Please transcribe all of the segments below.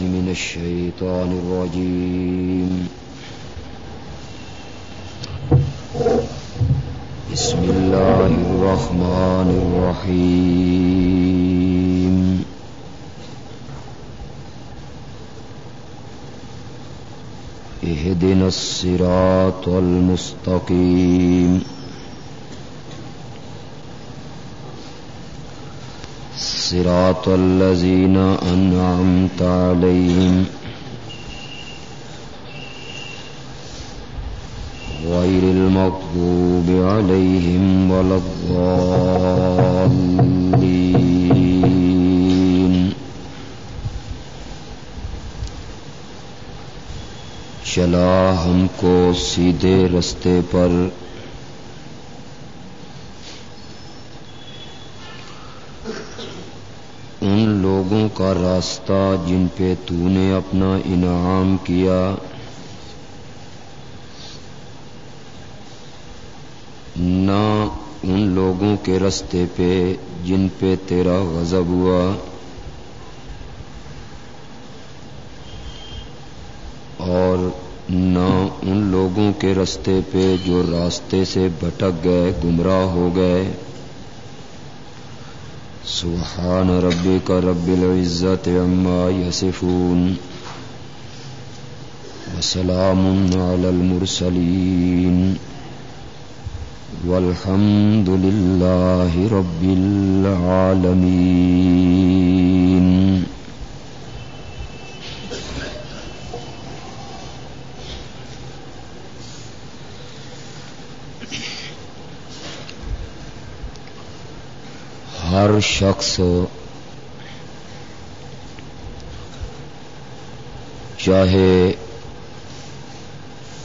من الشيطان الرجيم. بسم الله الرحمن الرحيم. اهدنا الصراط المستقيم. صراط الذين أنعمت عليهم غير المغضوب عليهم ولا الضالين. چلا ہم کو سیدھے رستے پر کا راستہ جن پہ تو نے اپنا انعام کیا۔ نہ ان لوگوں کے رستے پہ جن پہ تیرا غضب ہوا۔ اور نہ ان لوگوں کے رستے پہ جو راستے سے بھٹک گئے، گمراہ ہو گئے۔ سبحان ربك رب العزة عما يصفون وسلام على المرسلين والحمد لله رب العالمين شخص چاہے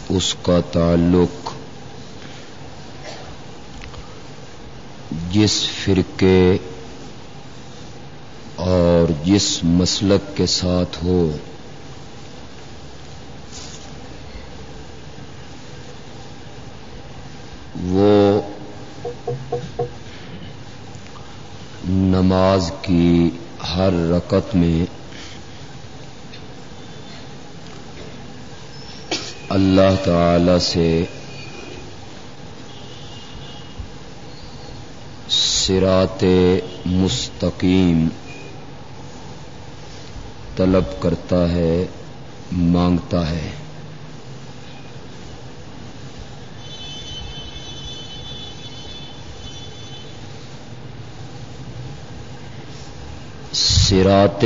اس کا تعلق جس فرقے اور جس مسلک کے ساتھ ہو نماز کی ہر رکت میں اللہ تعالی سے سرات مستقیم طلب کرتا ہے، مانگتا ہے۔ سرات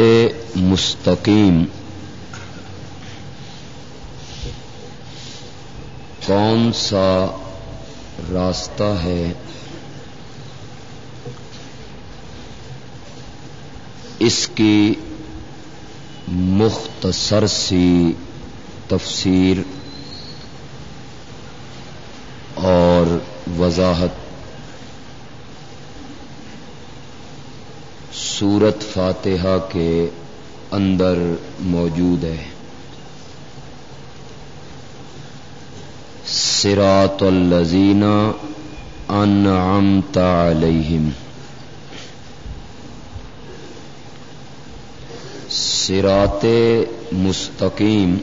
مستقیم۔ کون سا راستہ ہے؟ اس کی مختصر سی تفسیر اور وضاحت سورت فاتحہ کے اندر موجود ہے۔ سرات الزین انعمت علیہم۔ سرات مستقیم۔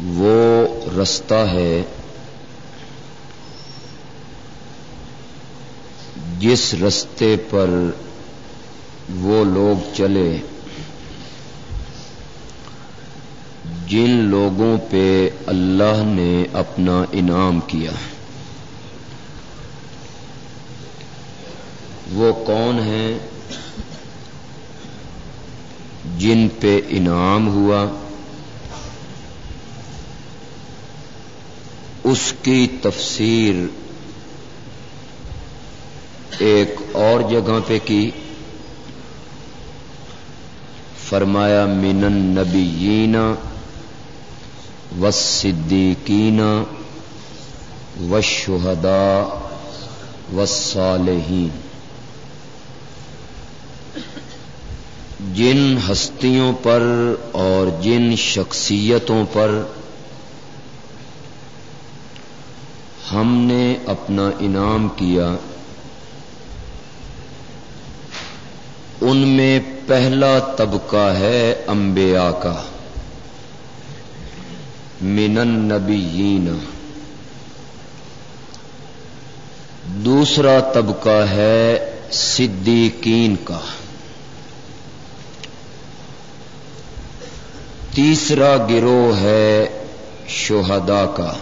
وہ رستہ ہے جس رستے پر وہ لوگ چلے، جن لوگوں پہ اللہ نے اپنا انعام کیا، وہ کون ہیں؟ جن پہ انعام ہوا، اس کی تفسیر ایک اور جگہ پہ کی۔ فرمایا، من النبیین و صدیقین و شہدا و جن ہستیوں پر اور جن شخصیتوں پر ہم نے اپنا انعام کیا ان میں پہلا طبقہ ہے انبیاء کا۔ من النبیین دوسرا طبقہ ہے صدیقین کا۔ تیسرا گروہ ہے شہدا کا۔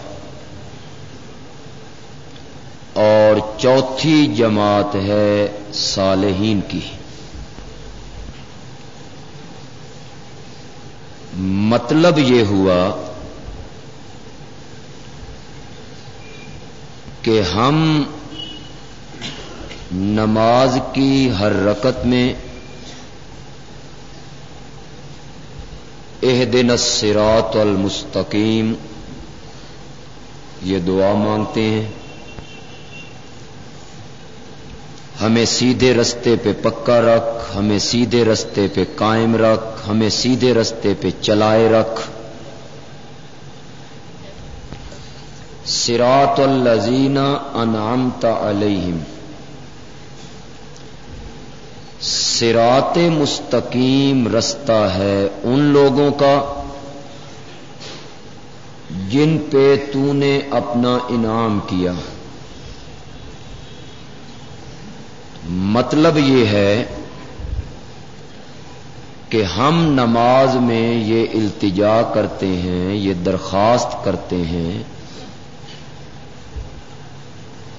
اور چوتھی جماعت ہے صالحین کی۔ مطلب یہ ہوا کہ ہم نماز کی ہر رکت میں اہ دن سرات المستقیم یہ دعا مانگتے ہیں۔ ہمیں سیدھے رستے پہ پکا رکھ، ہمیں سیدھے رستے پہ قائم رکھ۔ ہمیں سیدھے رستے پہ چلائے رکھ۔ سرات الزین انعامتا علیہم۔ سرات مستقیم رستہ ہے ان لوگوں کا جن پہ تو نے اپنا انعام کیا۔ مطلب یہ ہے کہ ہم نماز میں یہ التجا کرتے ہیں، یہ درخواست کرتے ہیں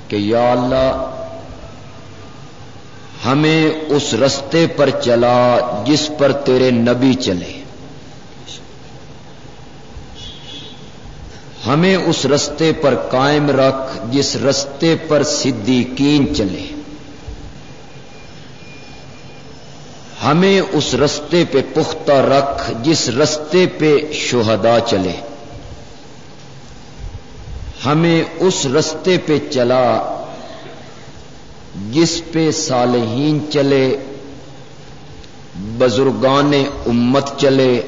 کہ یا اللہ، ہمیں اس رستے پر چلا جس پر تیرے نبی چلے۔ ہمیں اس رستے پر قائم رکھ جس رستے پر صدیقین چلے۔ ہمیں اس رستے پہ پختہ رکھ جس رستے پہ شہدا چلے۔ ہمیں اس رستے پہ چلا جس پہ صالحین چلے، بزرگان امت چلے،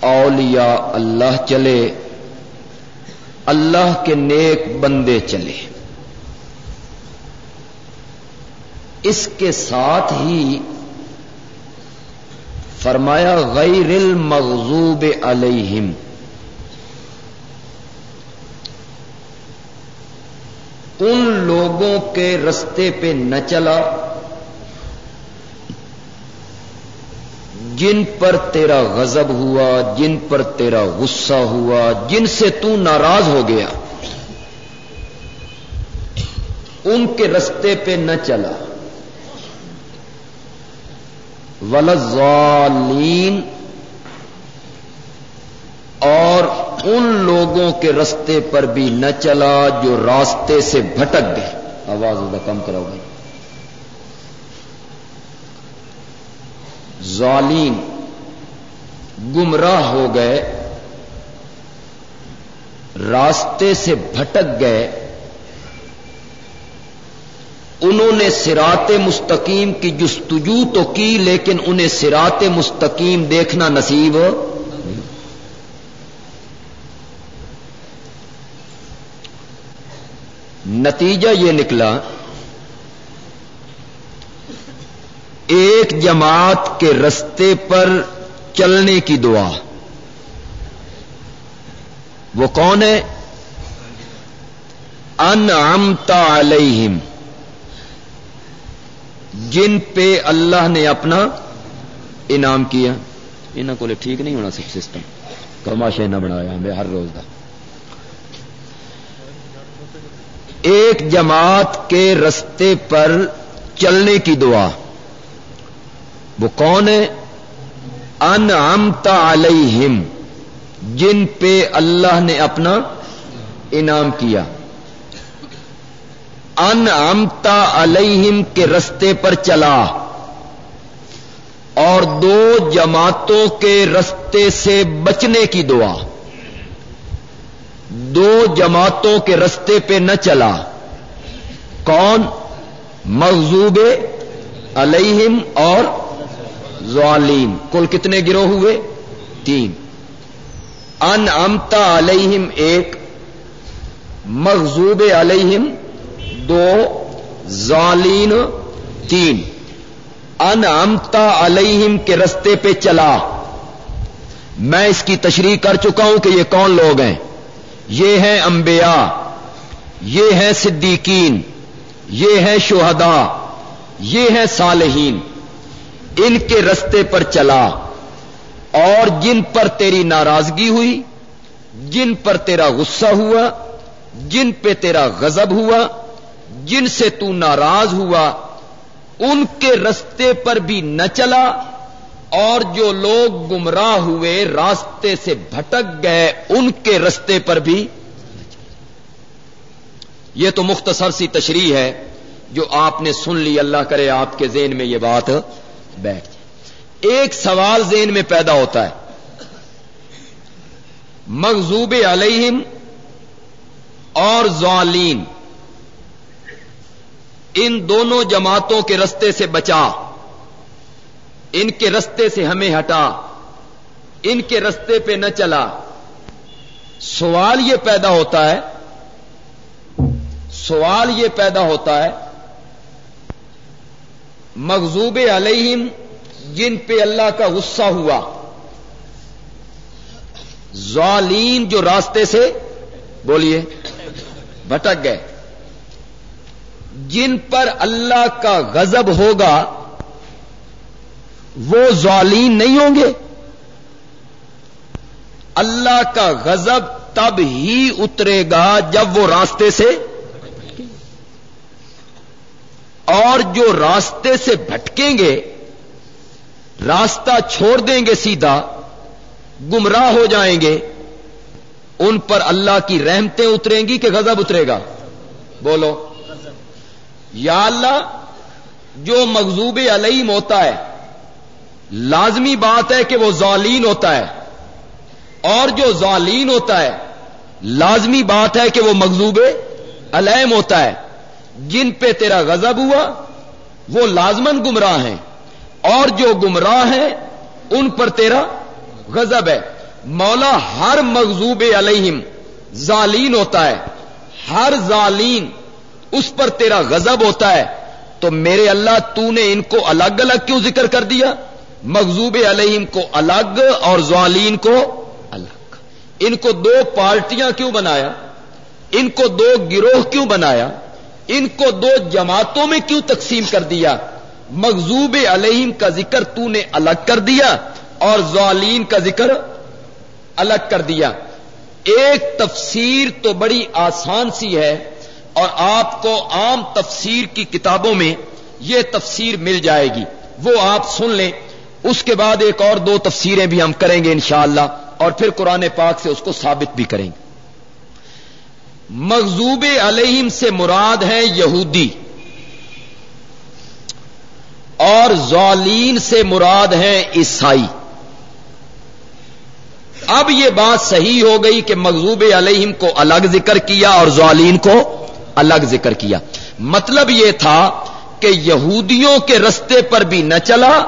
اولیاء اللہ چلے، اللہ کے نیک بندے چلے۔ اس کے ساتھ ہی فرمایا غیر المغضوب علیہم۔ ان لوگوں کے رستے پہ نہ چلا، جن پر تیرا غضب ہوا، جن پر تیرا غصہ ہوا، جن سے تو ناراض ہو گیا، ان کے رستے پہ نہ چلا۔ ولزالین اور ان لوگوں کے رستے پر بھی نہ چلا جو راستے سے بھٹک گئے۔ آواز زیادہ کم کرو گے ظالین گمراہ ہو گئے، راستے سے بھٹک گئے انہوں نے سرات مستقیم کی جستجو تو کی، لیکن انہیں سرات مستقیم دیکھنا نصیب۔ نتیجہ یہ نکلا، ایک جماعت کے رستے پر چلنے کی دعا۔ وہ کون ہے؟ ان امتا علیہم۔ جن پہ اللہ نے اپنا انعام کیا۔ انہوں کو ٹھیک نہیں ہونا سب سسٹم کرماشے نہ بنایا ہمیں ہر روز کا ایک جماعت کے رستے پر چلنے کی دعا۔ وہ کون ہے؟ ان علیہم۔ جن پہ اللہ نے اپنا انعام کیا۔ ان امتا علیہم کے رستے پر چلا اور دو جماعتوں کے رستے سے بچنے کی دعا۔ دو جماعتوں کے رستے پہ نہ چلا۔ کون؟ مغزوب علیہم اور ظالم کل کتنے گروہ ہوئے؟ تین۔ ان امتا علیہم ایک مغزوب علیہم دو، ظالین، تین۔ انامتا علیہم کے رستے پہ چلا۔ میں اس کی تشریح کر چکا ہوں کہ یہ کون لوگ ہیں۔ یہ ہیں انبیاء، یہ ہیں صدیقین، یہ ہیں شہداء یہ ہیں صالحین۔ ان کے رستے پر چلا۔ اور جن پر تیری ناراضگی ہوئی، جن پر تیرا غصہ ہوا، جن پہ تیرا غضب ہوا جن سے تو ناراض ہوا، ان کے رستے پر بھی نہ چلا، اور جو لوگ گمراہ ہوئے راستے سے بھٹک گئے، ان کے رستے پر بھی یہ تو مختصر سی تشریح ہے جو آپ نے سن لی، اللہ کرے آپ کے ذہن میں یہ بات بیٹھ جائے۔ ایک سوال ذہن میں پیدا ہوتا ہے۔ مغزوب علیہم اور زوالین ان دونوں جماعتوں کے رستے سے بچا۔ ان کے رستے سے ہمیں ہٹا۔ ان کے رستے پہ نہ چلا۔ سوال یہ پیدا ہوتا ہے، سوال یہ پیدا ہوتا ہے مغزوب علیہم جن پہ اللہ کا غصہ ہوا۔ ظالین جو راستے سے، بولیے، بھٹک گئے۔ جن پر اللہ کا غضب ہوگا، وہ ظالین نہیں ہوں گے۔ اللہ کا غضب تب ہی اترے گا جب وہ راستے سے، اور جو راستے سے بھٹکیں گے، راستہ چھوڑ دیں گے سیدھا، گمراہ ہو جائیں گے، ان پر اللہ کی رحمتیں اتریں گی کہ غضب اترے گا۔ بولو۔ یا اللہ، جو مغزوب علیم ہوتا ہے، لازمی بات ہے کہ وہ ظالین ہوتا ہے۔ اور جو ظالین ہوتا ہے، لازمی بات ہے کہ وہ مغزوب علیم ہوتا ہے۔ جن پہ تیرا غضب ہوا، وہ لازمن گمراہ ہیں۔ اور جو گمراہ ہیں، ان پر تیرا غضب ہے۔ مولا، ہر مغزوب علیہم ظالین ہوتا ہے۔ ہر ظالین اس پر تیرا غضب ہوتا ہے، تو میرے اللہ تو نے ان کو الگ الگ کیوں ذکر کر دیا؟ مغزوب علیہم کو الگ اور ظالین کو الگ۔ ان کو دو پارٹیاں کیوں بنایا؟ ان کو دو گروہ کیوں بنایا؟ ان کو دو جماعتوں میں کیوں تقسیم کر دیا؟ مغزوب علیہم کا ذکر تو نے الگ کر دیا اور ظالین کا ذکر الگ کر دیا۔ ایک تفسیر تو بڑی آسان سی ہے اور آپ کو عام تفسیر کی کتابوں میں یہ تفسیر مل جائے گی۔ وہ آپ سن لیں۔ اس کے بعد ایک اور دو تفسیریں بھی ہم کریں گے انشاءاللہ اور پھر قرآن پاک سے اس کو ثابت بھی کریں گے۔ مغزوب علیہم سے مراد ہے یہودی۔ اور زالین سے مراد ہے عیسائی۔ اب یہ بات صحیح ہو گئی کہ مغزوب علیہم کو الگ ذکر کیا اور زالین کو الگ ذکر کیا۔ مطلب یہ تھا کہ یہودیوں کے رستے پر بھی نہ چلا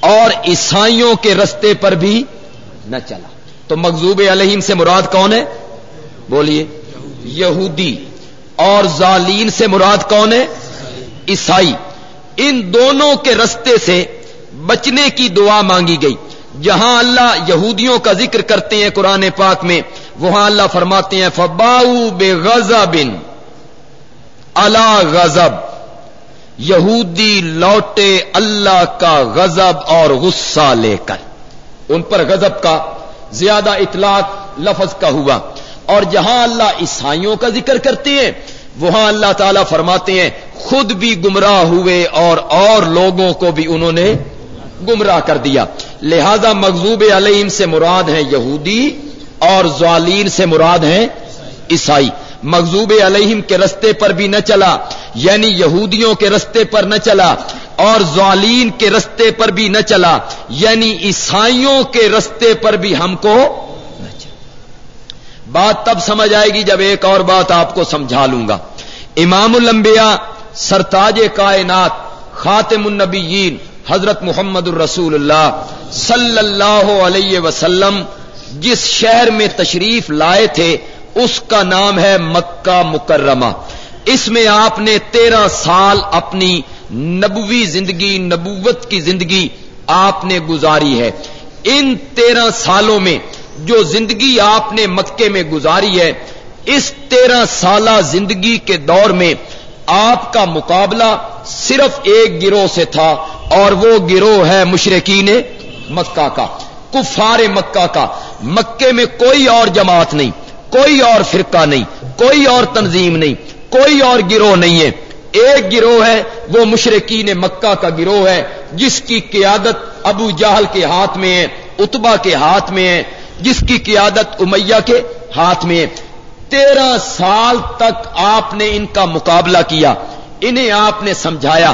اور عیسائیوں کے رستے پر بھی نہ چلا۔ تو مغزوب علیہم سے مراد کون ہے؟ بولیے۔ یہودی اور ظالین سے مراد کون ہے؟ عیسائی۔ ان دونوں کے رستے سے بچنے کی دعا مانگی گئی۔ جہاں اللہ یہودیوں کا ذکر کرتے ہیں قرآن پاک میں وہاں اللہ فرماتے ہیں فباؤ بے غزبن اللہ غزب یہودی لوٹے اللہ کا غضب اور غصہ لے کر۔ ان پر غضب کا زیادہ اطلاق لفظ کا ہوا۔ اور جہاں اللہ عیسائیوں کا ذکر کرتے ہیں، وہاں اللہ تعالی فرماتے ہیں، خود بھی گمراہ ہوئے اور اور لوگوں کو بھی انہوں نے گمراہ کر دیا۔ لہذا مغزوب علیہم سے مراد ہیں یہودی اور ظالین سے مراد ہیں عیسائی۔ مغزوب علیہم کے رستے پر بھی نہ چلا یعنی یہودیوں کے رستے پر نہ چلا، اور ظالین کے رستے پر بھی نہ چلا یعنی عیسائیوں کے رستے پر بھی ہم کو نہ چلا۔ بات تب سمجھ آئے گی جب ایک اور بات آپ کو سمجھا لوں گا۔ امام الانبیاء، سرتاج کائنات، خاتم النبیین، حضرت محمد الرسول اللہ صلی اللہ علیہ وسلم جس شہر میں تشریف لائے تھے، اس کا نام ہے مکہ مکرمہ۔ اس میں آپ نے تیرہ سال اپنی نبوی زندگی، نبوت کی زندگی آپ نے گزاری ہے۔ ان تیرہ سالوں میں جو زندگی آپ نے مکے میں گزاری ہے، اس تیرہ سالہ زندگی کے دور میں آپ کا مقابلہ صرف ایک گروہ سے تھا اور وہ گروہ ہے مشرقین مکہ کا، کفار مکہ کا۔ مکے میں کوئی اور جماعت نہیں، کوئی اور فرقہ نہیں، کوئی اور تنظیم نہیں، کوئی اور گروہ نہیں ہے۔ ایک گروہ ہے، وہ مشرقین مکہ کا گروہ ہے، جس کی قیادت ابو جہل کے ہاتھ میں ہے اتبا کے ہاتھ میں ہے، جس کی قیادت امیہ کے ہاتھ میں ہے۔ تیرہ سال تک آپ نے ان کا مقابلہ کیا، انہیں آپ نے سمجھایا۔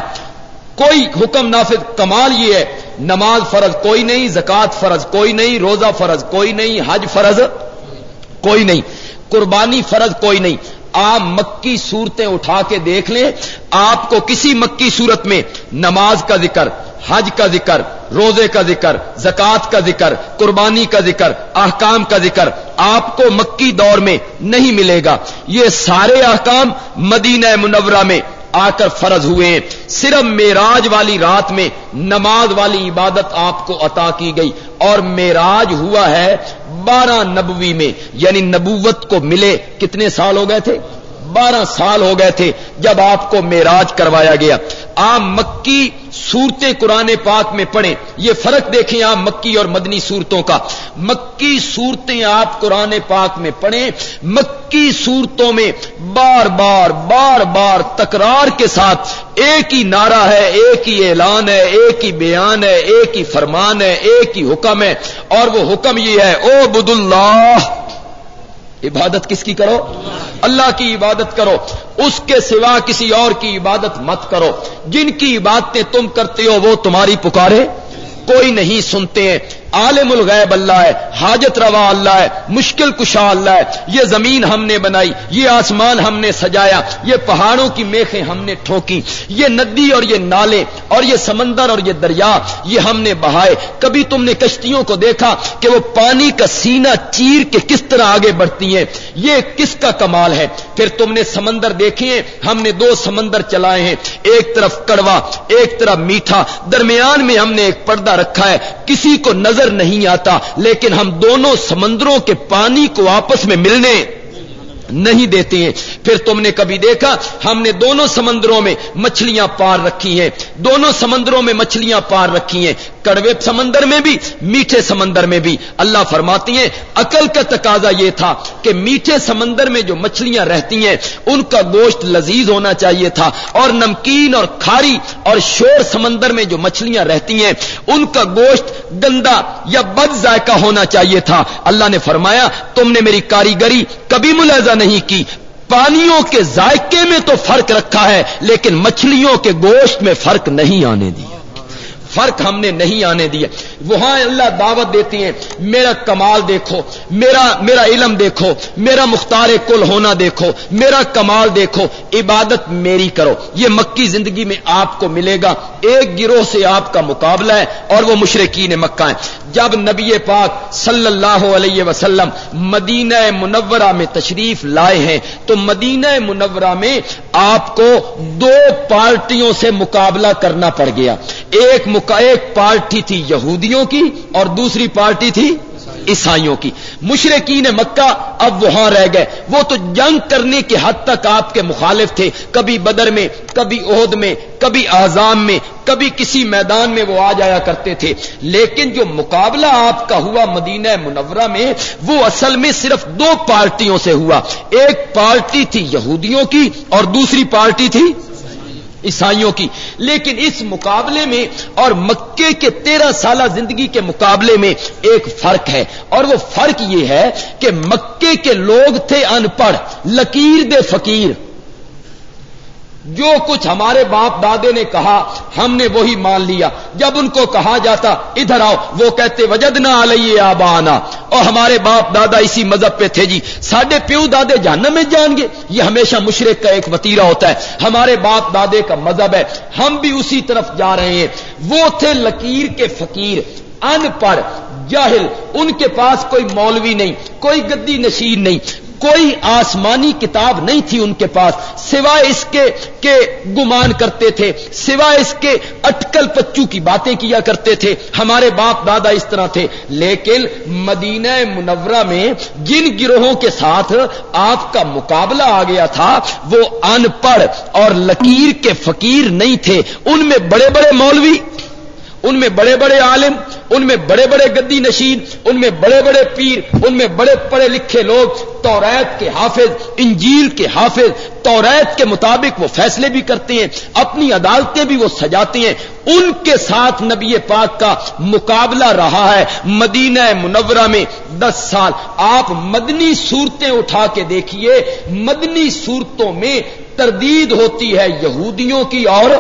کوئی حکم نافذ، کمال یہ ہے نماز فرض کوئی نہیں زکات فرض کوئی نہیں، روزہ فرض کوئی نہیں، حج فرض کوئی نہیں، قربانی فرض کوئی نہیں۔ آپ مکی صورتیں اٹھا کے دیکھ لیں۔ آپ کو کسی مکی صورت میں نماز کا ذکر، حج کا ذکر، روزے کا ذکر زکات کا ذکر، قربانی کا ذکر، احکام کا ذکر آپ کو مکی دور میں نہیں ملے گا۔ یہ سارے احکام مدینہ منورہ میں آ کر فرض ہوئے۔ ہیں صرف میراج والی رات میں نماز والی عبادت آپ کو عطا کی گئی۔ اور میراج ہوا ہے بارہ نبوی میں یعنی نبوت کو ملے کتنے سال ہو گئے تھے؟ بارہ سال ہو گئے تھے جب آپ کو میراج کروایا گیا۔ آپ مکی صورتیں قرآن پاک میں پڑھیں۔ یہ فرق دیکھیں آپ مکی اور مدنی صورتوں کا۔ مکی صورتیں آپ قرآن پاک میں پڑھیں۔ مکی صورتوں میں بار بار بار بار تکرار کے ساتھ ایک ہی نعرہ ہے، ایک ہی اعلان ہے، ایک ہی بیان ہے، ایک ہی فرمان ہے، ایک ہی حکم ہے۔ اور وہ حکم یہ ہے او بد اللہ عبادت کس کی کرو؟ اللہ کی عبادت کرو۔ اس کے سوا کسی اور کی عبادت مت کرو۔ جن کی عبادتیں تم کرتے ہو وہ تمہاری پکارے۔ کوئی نہیں سنتے۔ ہیں عالم الغیب اللہ ہے، حاجت روا اللہ ہے، مشکل کشا اللہ ہے۔ یہ زمین ہم نے بنائی، یہ آسمان ہم نے سجایا، یہ پہاڑوں کی میخیں ہم نے ٹھوکی یہ ندی اور یہ نالے اور یہ سمندر اور یہ دریا، یہ ہم نے بہائے۔ کبھی تم نے کشتیوں کو دیکھا کہ وہ پانی کا سینہ چیر کے کس طرح آگے بڑھتی ہیں؟ یہ کس کا کمال ہے؟ پھر تم نے سمندر دیکھے ہیں، ہم نے دو سمندر چلائے ہیں۔ ایک طرف کڑوا، ایک طرف میٹھا۔ درمیان میں ہم نے ایک پردہ رکھا ہے۔ کسی کو نظر نظر نہیں آتا لیکن ہم دونوں سمندروں کے پانی کو آپس میں ملنے نہیں دیتے ہیں۔ پھر تم نے کبھی دیکھا ہم نے دونوں سمندروں میں مچھلیاں پار رکھی ہیں۔ دونوں سمندروں میں مچھلیاں پار رکھی ہیں۔ کڑوے سمندر میں بھی، میٹھے سمندر میں بھی۔ اللہ فرماتی ہیں، عقل کا تقاضا یہ تھا کہ میٹھے سمندر میں جو مچھلیاں رہتی ہیں، ان کا گوشت لذیذ ہونا چاہیے تھا۔ اور نمکین اور کھاری اور شور سمندر میں جو مچھلیاں رہتی ہیں، ان کا گوشت گندا یا بد ذائقہ ہونا چاہیے تھا۔ اللہ نے فرمایا، تم نے میری کاریگری کبھی ملازہ نہیں کی۔ پانیوں کے ذائقے میں تو فرق رکھا ہے، لیکن مچھلیوں کے گوشت میں فرق نہیں آنے دیا۔ فرق ہم نے نہیں آنے دیا۔ وہاں اللہ دعوت دیتی ہیں، میرا کمال دیکھو، میرا میرا علم دیکھو، میرا مختار کل ہونا دیکھو، میرا کمال دیکھو، عبادت میری کرو۔ یہ مکی زندگی میں آپ کو ملے گا۔ ایک گروہ سے آپ کا مقابلہ ہے اور وہ مشرقین مکہ ہیں۔ جب نبی پاک صلی اللہ علیہ وسلم مدینہ منورہ میں تشریف لائے ہیں، تو مدینہ منورہ میں آپ کو دو پارٹیوں سے مقابلہ کرنا پڑ گیا۔ ایک ایک پارٹی تھی یہودیوں کی اور دوسری پارٹی تھی عیسائیوں کی۔ مشرقین مکہ اب وہاں رہ گئے۔ وہ تو جنگ کرنے کے حد تک آپ کے مخالف تھے۔ کبھی بدر میں، کبھی عہد میں، کبھی آزام میں، کبھی کسی میدان میں وہ آ جایا کرتے تھے۔ لیکن جو مقابلہ آپ کا ہوا مدینہ منورہ میں، وہ اصل میں صرف دو پارٹیوں سے ہوا۔ ایک پارٹی تھی یہودیوں کی اور دوسری پارٹی تھی عیسائیوں کی۔ لیکن اس مقابلے میں اور مکے کے تیرہ سالہ زندگی کے مقابلے میں ایک فرق ہے۔ اور وہ فرق یہ ہے کہ مکے کے لوگ تھے ان پڑھ، لکیر دے فقیر۔ جو کچھ ہمارے باپ دادے نے کہا، ہم نے وہی مان لیا۔ جب ان کو کہا جاتا، ادھر آؤ، وہ کہتے وجد نہ آئیے آبا آنا اور ہمارے باپ دادا اسی مذہب پہ تھے جی۔ سڈے پیو دادے جہنم میں جان گے۔ یہ ہمیشہ مشرق کا ایک وتیرا ہوتا ہے۔ ہمارے باپ دادے کا مذہب ہے۔ ہم بھی اسی طرف جا رہے ہیں۔ وہ تھے لکیر کے فقیر۔ ان پڑھ جاہل۔ ان کے پاس کوئی مولوی نہیں، کوئی گدی نشین نہیں۔ کوئی آسمانی کتاب نہیں تھی ان کے پاس، سوائے اس کے کہ گمان کرتے تھے، سوائے اس کے اٹکل پچو کی باتیں کیا کرتے تھے۔ ہمارے باپ دادا اس طرح تھے۔ لیکن مدینہ منورہ میں جن گروہوں کے ساتھ آپ کا مقابلہ آ گیا تھا، وہ ان پڑھ اور لکیر کے فقیر نہیں تھے۔ ان میں بڑے بڑے مولوی، ان میں بڑے بڑے عالم ان میں بڑے بڑے گدی نشین، ان میں بڑے بڑے پیر، ان میں بڑے پڑھے لکھے لوگ، توریت کے حافظ، انجیل کے حافظ، توریت کے مطابق وہ فیصلے بھی کرتے ہیں، اپنی عدالتیں بھی وہ سجاتے ہیں۔ ان کے ساتھ نبی پاک کا مقابلہ رہا ہے مدینہ منورہ میں دس سال۔ آپ مدنی صورتیں اٹھا کے دیکھیے، مدنی صورتوں میں تردید ہوتی ہے یہودیوں کی اور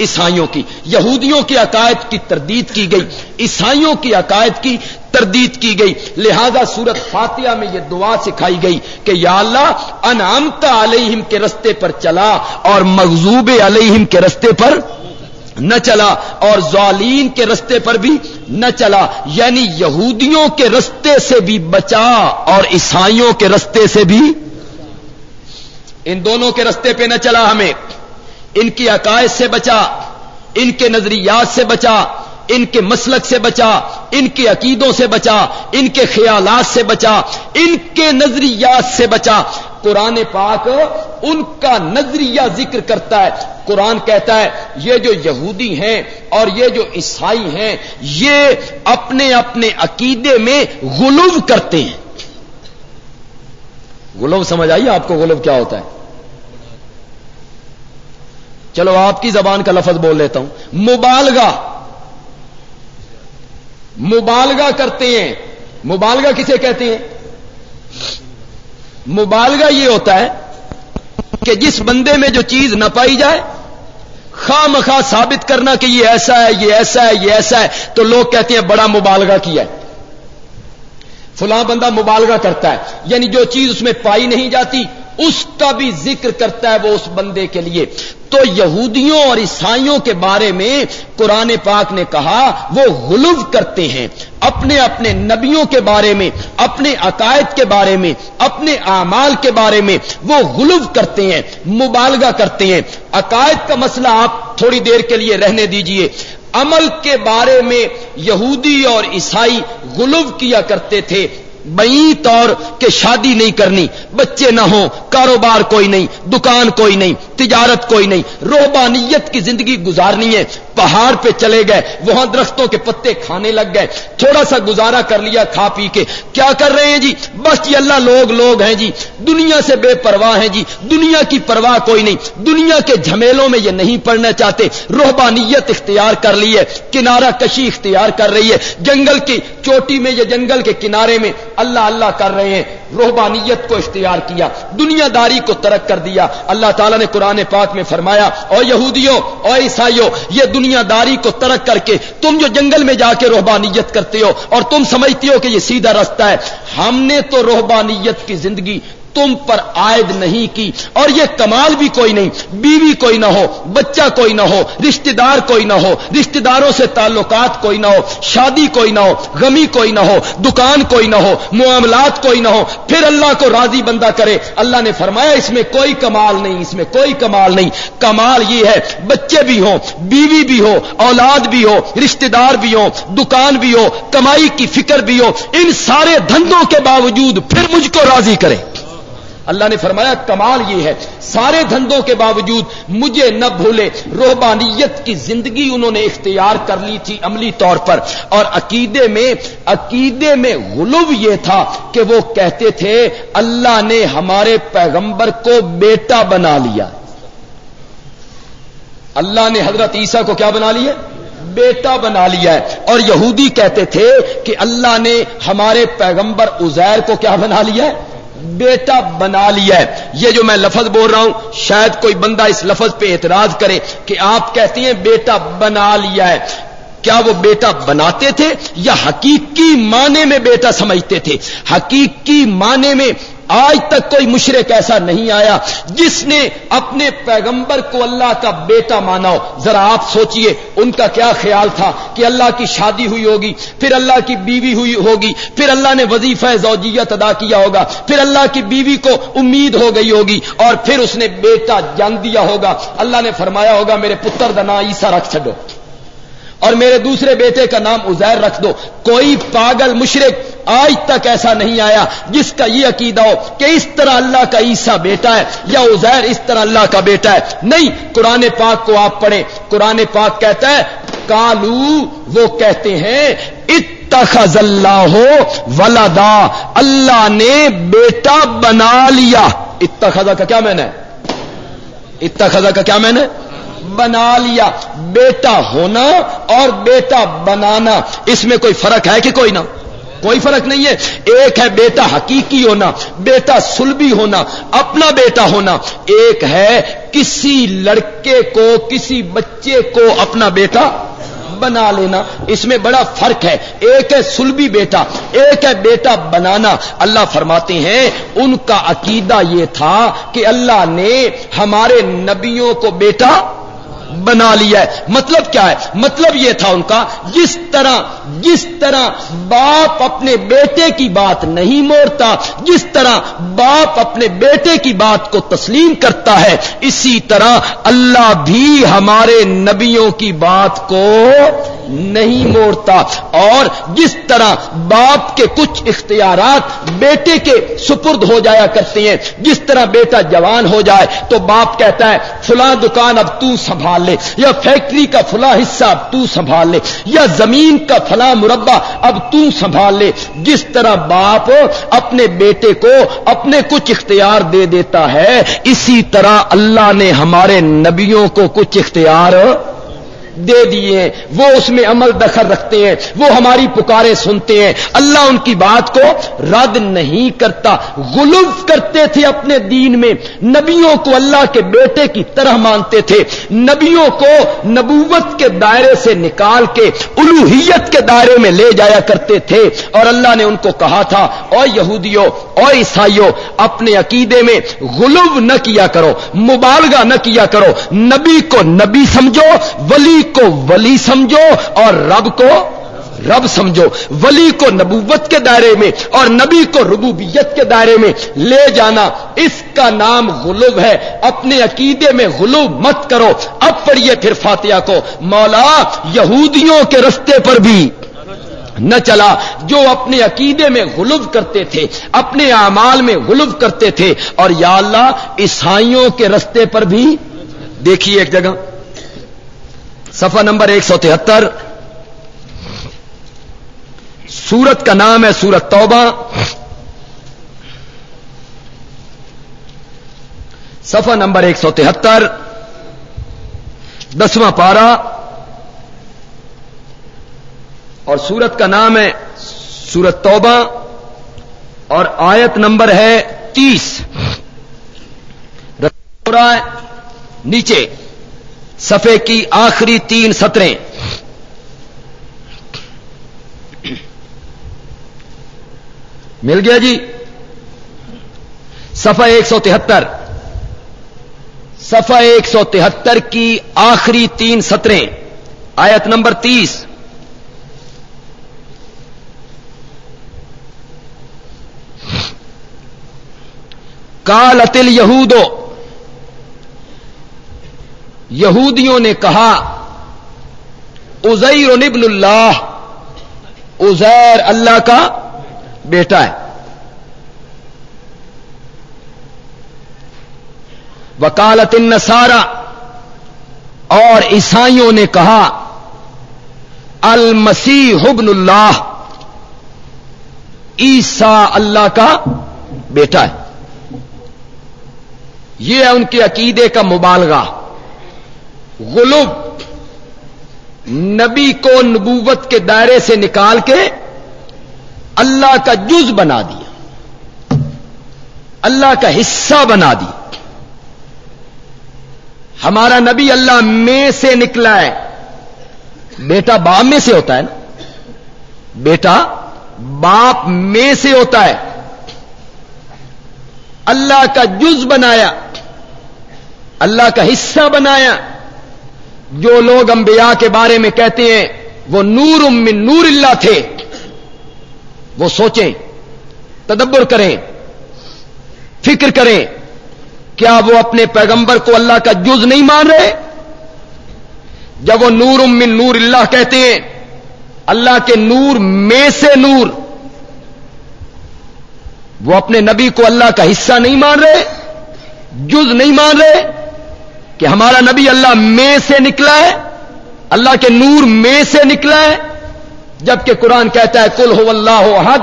عیسائیوں کی، یہودیوں کے عقائد کی تردید کی گئی، عیسائیوں کی عقائد کی تردید کی گئی۔ لہذا سورت فاتحہ میں یہ دعا سکھائی گئی کہ یا اللہ انعامتا علیہم کے رستے پر چلا اور مغزوب علیہم کے رستے پر نہ چلا اور زالین کے رستے پر بھی نہ چلا۔ یعنی یہودیوں کے رستے سے بھی بچا اور عیسائیوں کے رستے سے بھی، ان دونوں کے رستے پہ نہ چلا ہمیں۔ ان کی عقائد سے بچا، ان کے نظریات سے بچا، ان کے مسلک سے بچا، ان کے عقیدوں سے بچا، ان کے خیالات سے بچا، ان کے نظریات سے بچا۔ قرآن پاک ان کا نظریہ ذکر کرتا ہے۔ قرآن کہتا ہے، یہ جو یہودی ہیں اور یہ جو عیسائی ہیں، یہ اپنے اپنے عقیدے میں غلو کرتے ہیں۔ غلو سمجھ آئیے آپ کو غلو کیا ہوتا ہے؟ چلو آپ کی زبان کا لفظ بول لیتا ہوں. مبالغہ. مبالغہ کرتے ہیں. مبالغہ کسے کہتے ہیں؟ مبالغہ یہ ہوتا ہے کہ جس بندے میں جو چیز نہ پائی جائے، خواہ مخواہ ثابت کرنا کہ یہ ایسا ہے، یہ ایسا ہے، یہ ایسا ہے، تو لوگ کہتے ہیں بڑا مبالغہ کیا ہے۔ فلاں بندہ مبالغہ کرتا ہے یعنی جو چیز اس میں پائی نہیں جاتی، اس کا بھی ذکر کرتا ہے وہ اس بندے کے لیے۔ تو یہودیوں اور عیسائیوں کے بارے میں قرآن پاک نے کہا، وہ غلو کرتے ہیں۔ اپنے اپنے نبیوں کے بارے میں، اپنے عقائد کے بارے میں، اپنے اعمال کے بارے میں وہ غلو کرتے ہیں، مبالغہ کرتے ہیں۔ عقائد کا مسئلہ آپ تھوڑی دیر کے لیے رہنے دیجیے۔ عمل کے بارے میں یہودی اور عیسائی غلو کیا کرتے تھے۔ بئی طور کہ شادی نہیں کرنی، بچے نہ ہوں، کاروبار کوئی نہیں، دکان کوئی نہیں، تجارت کوئی نہیں روبانیت کی زندگی گزارنی ہے پہاڑ پہ چلے گئے، وہاں درختوں کے پتے کھانے لگ گئے، تھوڑا سا گزارا کر لیا کھا پی کے۔ کیا کر رہے ہیں جی؟ بس یہ اللہ لوگ لوگ ہیں جی دنیا سے بے پرواہ ہیں جی دنیا کی پرواہ کوئی نہیں۔ دنیا کے جھمیلوں میں یہ نہیں پڑھنا چاہتے۔ روحبانیت اختیار کر لی ہے، کنارہ کشی اختیار کر رہی ہے۔ جنگل کی چوٹی میں یا جنگل کے کنارے میں اللہ اللہ کر رہے ہیں۔ روحبانیت کو اختیار کیا دنیا داری کو ترک کر دیا۔ اللہ تعالیٰ نے قرآن پاک میں فرمایا اور یہودیوں اور عیسائیوں، یہ دنیا داری کو ترک کر کے تم جو جنگل میں جا کے روحبانیت کرتے ہو اور تم سمجھتے ہو کہ یہ سیدھا رستہ ہے، ہم نے تو روحبانیت کی زندگی تم پر عائد نہیں کی اور یہ کمال بھی کوئی نہیں بیوی کوئی نہ ہو بچہ کوئی نہ ہو رشتہ دار کوئی نہ ہو رشتہ داروں سے تعلقات کوئی نہ ہو شادی کوئی نہ ہو غمی کوئی نہ ہو دکان کوئی نہ ہو معاملات کوئی نہ ہو پھر اللہ کو راضی بندہ کرے اللہ نے فرمایا اس میں کوئی کمال نہیں اس میں کوئی کمال نہیں کمال یہ ہے بچے بھی ہوں بیوی بھی ہو اولاد بھی ہو رشتہ دار بھی ہو دکان بھی ہو کمائی کی فکر بھی ہو ان سارے دھندوں کے باوجود پھر مجھ کو راضی کرے اللہ نے فرمایا، کمال یہ ہے۔ سارے دھندوں کے باوجود مجھے نہ بھولے روحبانیت کی زندگی انہوں نے اختیار کر لی تھی عملی طور پر۔ اور عقیدے میں عقیدے میں غلو یہ تھا کہ وہ کہتے تھے، اللہ نے ہمارے پیغمبر کو بیٹا بنا لیا۔ اللہ نے حضرت عیسیٰ کو کیا بنا لیا؟ بیٹا بنا لیا ہے۔ اور یہودی کہتے تھے کہ اللہ نے ہمارے پیغمبر ازیر کو کیا بنا لیا ہے؟ بیٹا بنا لیا ہے۔ یہ جو میں لفظ بول رہا ہوں، شاید کوئی بندہ اس لفظ پہ اعتراض کرے کہ آپ کہتے ہیں بیٹا بنا لیا ہے۔ کیا وہ بیٹا بناتے تھے یا حقیقی معنی میں بیٹا سمجھتے تھے؟ حقیقی معنی میں آج تک کوئی مشرق ایسا نہیں آیا جس نے اپنے پیغمبر کو اللہ کا بیٹا مانا ہو۔ ذرا آپ سوچئے ان کا کیا خیال تھا کہ اللہ کی شادی ہوئی ہوگی، پھر اللہ کی بیوی ہوئی ہوگی، پھر اللہ نے وظیفہ زوجیت ادا کیا ہوگا، پھر اللہ کی بیوی کو امید ہو گئی ہوگی اور پھر اس نے بیٹا جان دیا ہوگا۔ اللہ نے فرمایا ہوگا، میرے پتر دنا عیسا رکھ چڈو اور میرے دوسرے بیٹے کا نام ازیر رکھ دو۔ کوئی پاگل مشرق آج تک ایسا نہیں آیا جس کا یہ عقیدہ ہو کہ اس طرح اللہ کا عیسا بیٹا ہے یا ازیر اس طرح اللہ کا بیٹا ہے۔ نہیں، قرآن پاک کو آپ پڑھیں۔ قرآن پاک کہتا ہے کالو وہ کہتے ہیں، اتخذ اللہ ہو ولدا، اللہ نے بیٹا بنا لیا۔ اتخذا کا کیا میں نے اتخذا کا کیا میں نے بنا لیا۔ بیٹا ہونا اور بیٹا بنانا۔ اس میں کوئی فرق ہے کہ کوئی نہ؟ کوئی فرق نہیں ہے۔ ایک ہے بیٹا حقیقی ہونا، بیٹا سلبی ہونا، اپنا بیٹا ہونا۔ ایک ہے کسی لڑکے کو، کسی بچے کو اپنا بیٹا بنا لینا۔ اس میں بڑا فرق ہے۔ ایک ہے سلبی بیٹا، ایک ہے بیٹا بنانا۔ اللہ فرماتے ہیں، ان کا عقیدہ یہ تھا کہ اللہ نے ہمارے نبیوں کو بیٹا بنا لیا ہے۔ مطلب کیا ہے؟ مطلب یہ تھا ان کا، جس طرح جس طرح باپ اپنے بیٹے کی بات نہیں موڑتا، جس طرح باپ اپنے بیٹے کی بات کو تسلیم کرتا ہے، اسی طرح اللہ بھی ہمارے نبیوں کی بات کو نہیں موڑتا۔ اور جس طرح باپ کے کچھ اختیارات بیٹے کے سپرد ہو جایا کرتے ہیں، جس طرح بیٹا جوان ہو جائے، تو باپ کہتا ہے، فلاں دکان اب تو سنبھال لے، یا فیکٹری کا فلاں حصہ اب تو سنبھال لے، یا زمین کا فلاں مربع اب تو سنبھال لے۔ جس طرح باپ اپنے بیٹے کو اپنے کچھ اختیار دے دیتا ہے، اسی طرح اللہ نے ہمارے نبیوں کو کچھ اختیار دے دیے وہ اس میں عمل دخل رکھتے ہیں۔ وہ ہماری پکارے سنتے ہیں۔ اللہ ان کی بات کو رد نہیں کرتا۔ غلف کرتے تھے اپنے دین میں۔ نبیوں کو اللہ کے بیٹے کی طرح مانتے تھے۔ نبیوں کو نبوت کے دائرے سے نکال کے، الوحیت کے دائرے میں لے جایا کرتے تھے۔ اور اللہ نے ان کو کہا تھا اور یہودیوں اور عیسائیوں، اپنے عقیدے میں غلو نہ کیا کرو، مبالغہ نہ کیا کرو۔ نبی کو نبی سمجھو، ولی کو ولی سمجھو اور رب کو رب سمجھو۔ ولی کو نبوت کے دائرے میں اور نبی کو ربوبیت کے دائرے میں لے جانا۔ اس کا نام غلوب ہے۔ اپنے عقیدے میں غلوب مت کرو۔ اب پڑھیے پھر فاتحہ کو۔ مولا، یہودیوں کے رستے پر بھی نہ چلا۔ جو اپنے عقیدے میں غلب کرتے تھے، اپنے اعمال میں غلب کرتے تھے۔ اور یا اللہ، عیسائیوں کے رستے پر بھی۔ دیکھیے ایک جگہ۔ صفحہ نمبر ایک سو تہتر۔ سورت کا نام ہے سورت توبہ۔ صفحہ نمبر ایک سو تہتر۔ دسواں پارا اور سورت کا نام ہے سورت توبہ۔ اور آیت نمبر ہے تیس۔ رہا ہے۔ نیچے۔ صفحے کی آخری تین سطریں۔ مل گیا جی؟ صفحہ ایک سو تہتر۔ صفحہ ایک سو تہتر کی آخری تین سطریں۔ آیت نمبر تیس۔ کال اتل یہودو یہودیوں نے کہا ازیر ابن اللہ ازیر اللہ کا بیٹا ہے۔ وکالت النسارا اور عیسائیوں نے کہا، المسیح ابن اللہ عیسا اللہ کا بیٹا ہے۔ یہ ہے ان کے عقیدے کا مبالغہ۔ غلوب۔ نبی کو نبوت کے دائرے سے نکال کے اللہ کا جز بنا دیا۔ اللہ کا حصہ بنا دیا۔ ہمارا نبی اللہ میں سے نکلا ہے۔ بیٹا باپ میں سے ہوتا ہے نا۔ بیٹا باپ میں سے ہوتا ہے۔ اللہ کا جز بنایا۔ اللہ کا حصہ بنایا۔ جو لوگ انبیاء کے بارے میں کہتے ہیں، وہ نور من نور اللہ تھے۔ وہ سوچیں، تدبر کریں، فکر کریں، کیا وہ اپنے پیغمبر کو اللہ کا جز نہیں مان رہے؟ جب وہ نور من نور اللہ کہتے ہیں، اللہ کے نور میں سے نور، وہ اپنے نبی کو اللہ کا حصہ نہیں مان رہے، جز نہیں مان رہے کہ ہمارا نبی اللہ میں سے نکلا ہے، اللہ کے نور میں سے نکلا ہے، جبکہ قرآن کہتا ہے کل ہو اللہ حد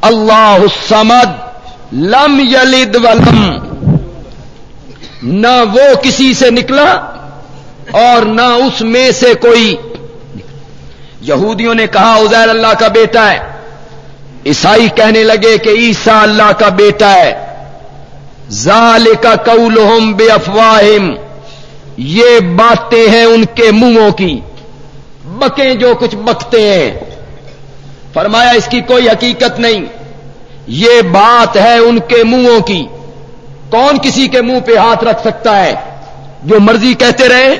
اللہ سمد لم یلد ولم، نہ وہ کسی سے نکلا اور نہ اس میں سے کوئی۔ یہودیوں نے کہا ازیر اللہ کا بیٹا ہے۔ عیسائی کہنے لگے کہ عیسا اللہ کا بیٹا ہے۔ ظال کا قول بے افواہم یہ باتیں ہیں ان کے منہوں کی۔ بکیں جو کچھ بکتے ہیں۔ فرمایا، اس کی کوئی حقیقت نہیں۔ یہ بات ہے ان کے منہوں کی۔ کون کسی کے منہ پہ ہاتھ رکھ سکتا ہے؟ جو مرضی کہتے رہے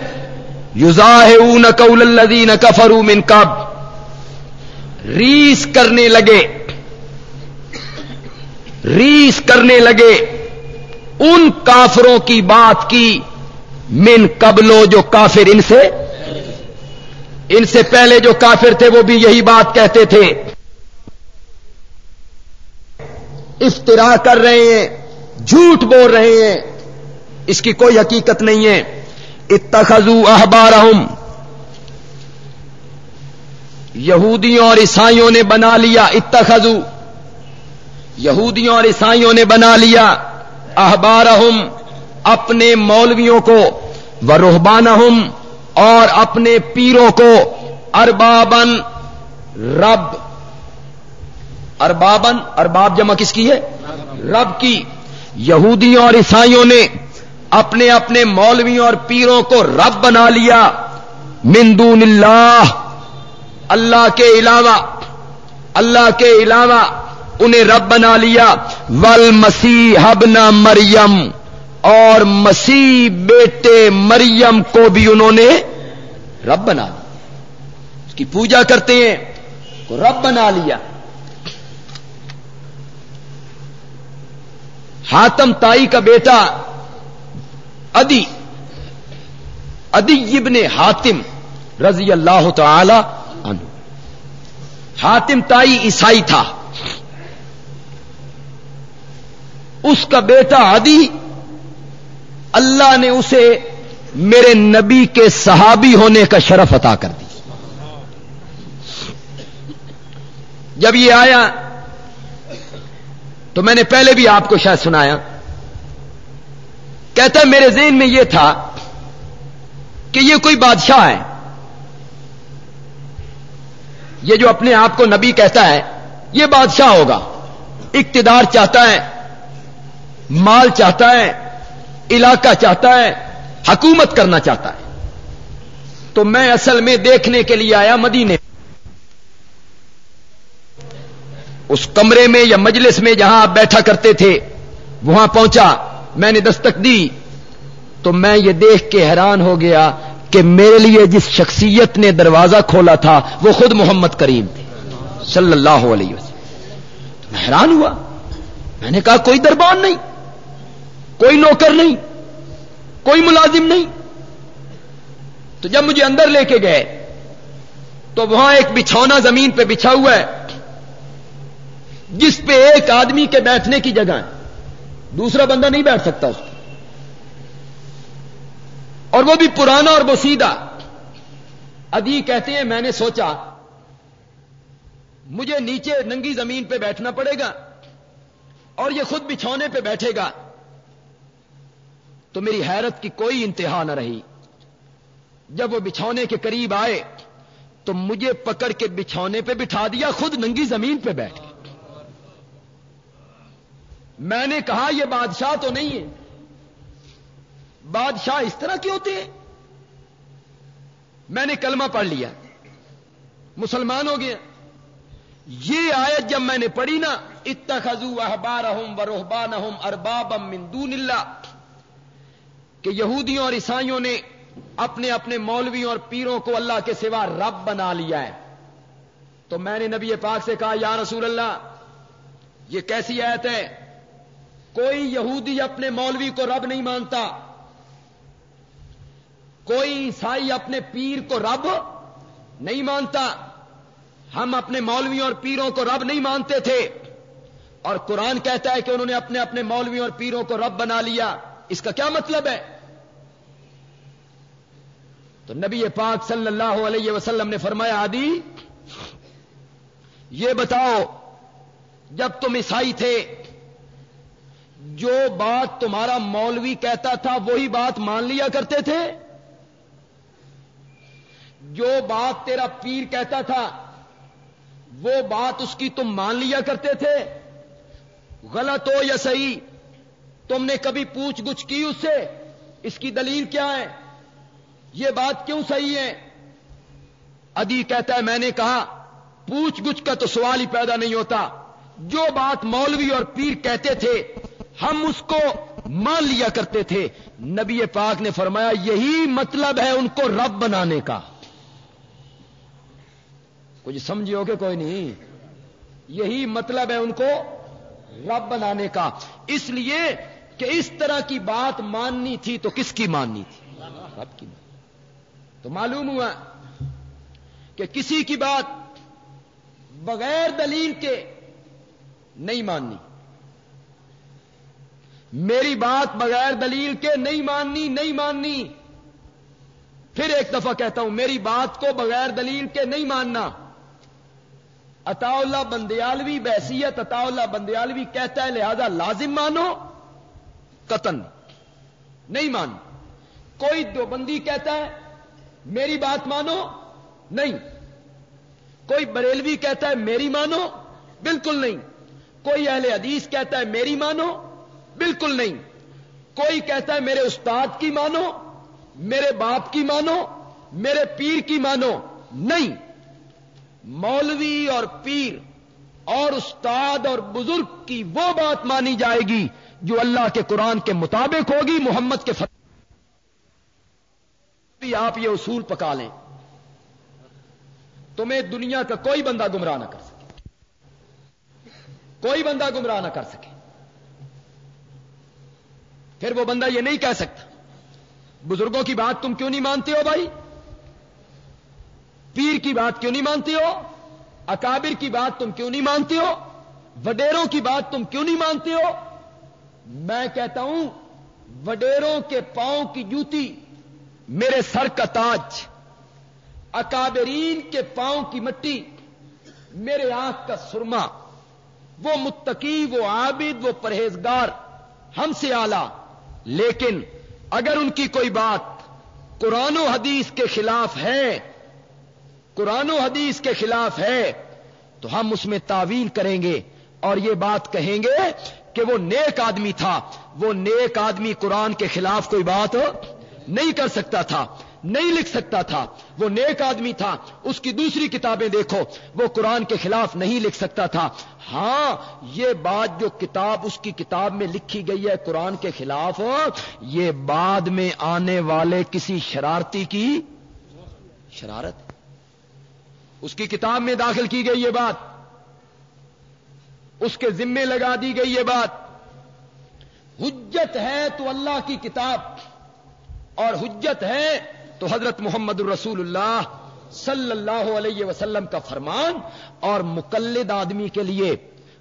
یوزاہ قول الذین کفروا من کب ریس کرنے لگے۔ ریس کرنے لگے۔ ان کافروں کی بات کی من قبلو جو کافر ان سے ان سے پہلے جو کافر تھے وہ بھی یہی بات کہتے تھے۔ افطرا کر رہے ہیں، جھوٹ بول رہے ہیں، اس کی کوئی حقیقت نہیں ہے۔ اتخذو احبارہم۔ یہودیوں اور عیسائیوں نے بنا لیا اتخذو یہودیوں اور عیسائیوں نے بنا لیا۔ احبارہم، اپنے مولویوں کو و روحبانہم اور اپنے پیروں کو اربابن رب اربابن ارباب جمع کس کی ہے؟ رب کی۔ یہودیوں اور عیسائیوں نے اپنے اپنے مولویوں اور پیروں کو رب بنا لیا۔ مندون اللہ اللہ کے علاوہ، اللہ کے علاوہ انہیں رب بنا لیا ول مسیح ہبنا مریم اور مسیح بیٹے مریم کو بھی انہوں نے رب بنا لیا۔ اس کی پوجا کرتے ہیں کو رب بنا لیا۔ ہاتم تائی کا بیٹا ادی ادی ابن حاتم رضی اللہ تعالی عنہ۔ حاتم تائی عیسائی تھا۔ اس کا بیٹا ادی اللہ نے اسے میرے نبی کے صحابی ہونے کا شرف عطا کر دی۔ جب یہ آیا، تو میں نے پہلے بھی آپ کو شاید سنایا۔ کہتا ہے، میرے ذہن میں یہ تھا کہ یہ کوئی بادشاہ ہے۔ یہ جو اپنے آپ کو نبی کہتا ہے، یہ بادشاہ ہوگا۔ اقتدار چاہتا ہے۔ مال چاہتا ہے، علاقہ چاہتا ہے، حکومت کرنا چاہتا ہے۔ تو میں اصل میں دیکھنے کے لیے آیا مدینے۔ اس کمرے میں یا مجلس میں جہاں آپ بیٹھا کرتے تھے، وہاں پہنچا، میں نے دستک دی۔ تو میں یہ دیکھ کے حیران ہو گیا کہ میرے لیے جس شخصیت نے دروازہ کھولا تھا، وہ خود محمد کریم تھے۔ صلی اللہ علیہ وسلم۔ میں حیران ہوا۔ میں نے کہا، کوئی دربان نہیں۔ کوئی نوکر نہیں، کوئی ملازم نہیں۔ تو جب مجھے اندر لے کے گئے، تو وہاں ایک بچھونا زمین پہ بچھا ہوا ہے، جس پہ ایک آدمی کے بیٹھنے کی جگہ ہے۔ دوسرا بندہ نہیں بیٹھ سکتا اس پہ۔ اور وہ بھی پرانا اور وہ سیدھا ادی کہتے ہیں، میں نے سوچا، مجھے نیچے ننگی زمین پہ بیٹھنا پڑے گا اور یہ خود بچھونے پہ بیٹھے گا۔ تو میری حیرت کی کوئی انتہا نہ رہی۔ جب وہ بچھونے کے قریب آئے، تو مجھے پکڑ کے بچھونے پہ بٹھا دیا، خود ننگی زمین پہ بیٹھ میں نے کہا، یہ بادشاہ تو نہیں ہے۔ بادشاہ اس طرح کے ہوتے ہیں؟ میں نے کلمہ پڑھ لیا۔ مسلمان ہو گیا۔ یہ آیت جب میں نے پڑھی نا اتخذو احبارہم و رہبانہم اربابا من دون اللہ کہ یہودیوں اور عیسائیوں نے اپنے اپنے مولویوں اور پیروں کو اللہ کے سوا رب بنا لیا ہے۔ تو میں نے نبی پاک سے کہا، یا رسول اللہ، یہ کیسی آیت ہے؟ کوئی یہودی اپنے مولوی کو رب نہیں مانتا۔ کوئی عیسائی اپنے پیر کو رب نہیں مانتا۔ ہم اپنے مولویوں اور پیروں کو رب نہیں مانتے تھے۔ اور قرآن کہتا ہے کہ انہوں نے اپنے اپنے مولویوں اور پیروں کو رب بنا لیا۔ اس کا کیا مطلب ہے؟ تو نبی پاک صلی اللہ علیہ وسلم نے فرمایا آدی یہ بتاؤ، جب تم عیسائی تھے، جو بات تمہارا مولوی کہتا تھا، وہی بات مان لیا کرتے تھے؟ جو بات تیرا پیر کہتا تھا، وہ بات اس کی تم مان لیا کرتے تھے؟ غلط ہو یا صحیح؟ تم نے کبھی پوچھ گچھ کی اس سے؟ اس کی دلیل کیا ہے؟ یہ بات کیوں صحیح ہے؟ ادی کہتا ہے، میں نے کہا، پوچھ گچھ کا تو سوال ہی پیدا نہیں ہوتا۔ جو بات مولوی اور پیر کہتے تھے، ہم اس کو مان لیا کرتے تھے۔ نبی پاک نے فرمایا، یہی مطلب ہے ان کو رب بنانے کا۔ کچھ سمجھو کہ کوئی نہیں۔ یہی مطلب ہے ان کو رب بنانے کا۔ اس لیے کہ اس طرح کی بات ماننی تھی تو کس کی ماننی تھی؟ رب کی تو معلوم ہوا کہ کسی کی بات بغیر دلیل کے نہیں ماننی۔ میری بات بغیر دلیل کے نہیں ماننی نہیں ماننی۔ پھر ایک دفعہ کہتا ہوں، میری بات کو بغیر دلیل کے نہیں ماننا۔ اتا اللہ بندیالوی بحثیت اتا اللہ بندیالوی کہتا ہے، لہذا لازم مانو قتن نہیں مانو کوئی دو بندی کہتا ہے میری بات مانو؟ نہیں. کوئی بریلوی کہتا ہے میری مانو؟ بالکل نہیں. کوئی اہل حدیث کہتا ہے میری مانو؟ بالکل نہیں. کوئی کہتا ہے میرے استاد کی مانو؟ میرے باپ کی مانو؟ میرے پیر کی مانو؟ نہیں. مولوی اور پیر اور استاد اور بزرگ کی وہ بات مانی جائے گی جو اللہ کے قرآن کے مطابق ہوگی، محمد کے فتح آپ یہ اصول پکا لیں تمہیں دنیا کا کوئی بندہ گمراہ نہ کر سکے۔ کوئی بندہ گمراہ نہ کر سکے۔ پھر وہ بندہ یہ نہیں کہہ سکتا، بزرگوں کی بات تم کیوں نہیں مانتے ہو بھائی؟ پیر کی بات کیوں نہیں مانتے ہو؟ اکابر کی بات تم کیوں نہیں مانتے ہو؟ وڈیروں کی بات تم کیوں نہیں مانتے ہو؟ میں کہتا ہوں، وڈیروں کے پاؤں کی جوتی میرے سر کا تاج، اکابرین کے پاؤں کی مٹی، میرے آنکھ کا سرما، وہ متقی، وہ عابد، وہ پرہیزگار، ہم سے آلہ لیکن اگر ان کی کوئی بات قرآن و حدیث کے خلاف ہے، قرآن و حدیث کے خلاف ہے، تو ہم اس میں تعویل کریں گے اور یہ بات کہیں گے کہ وہ نیک آدمی تھا۔ وہ نیک آدمی قرآن کے خلاف کوئی بات ہو نہیں کر سکتا تھا، نہیں لکھ سکتا تھا۔ وہ نیک آدمی تھا، اس کی دوسری کتابیں دیکھو، وہ قرآن کے خلاف نہیں لکھ سکتا تھا۔ ہاں یہ بات جو کتاب اس کی کتاب میں لکھی گئی ہے قرآن کے خلاف، یہ بعد میں آنے والے کسی شرارتی کی شرارت؟ اس کی کتاب میں داخل کی گئی یہ بات، اس کے ذمے لگا دی گئی یہ بات۔ حجت ہے تو اللہ کی کتاب۔ اور حجت ہے تو حضرت محمد الرسول اللہ صلی اللہ علیہ وسلم کا فرمان اور مقلد آدمی کے لیے،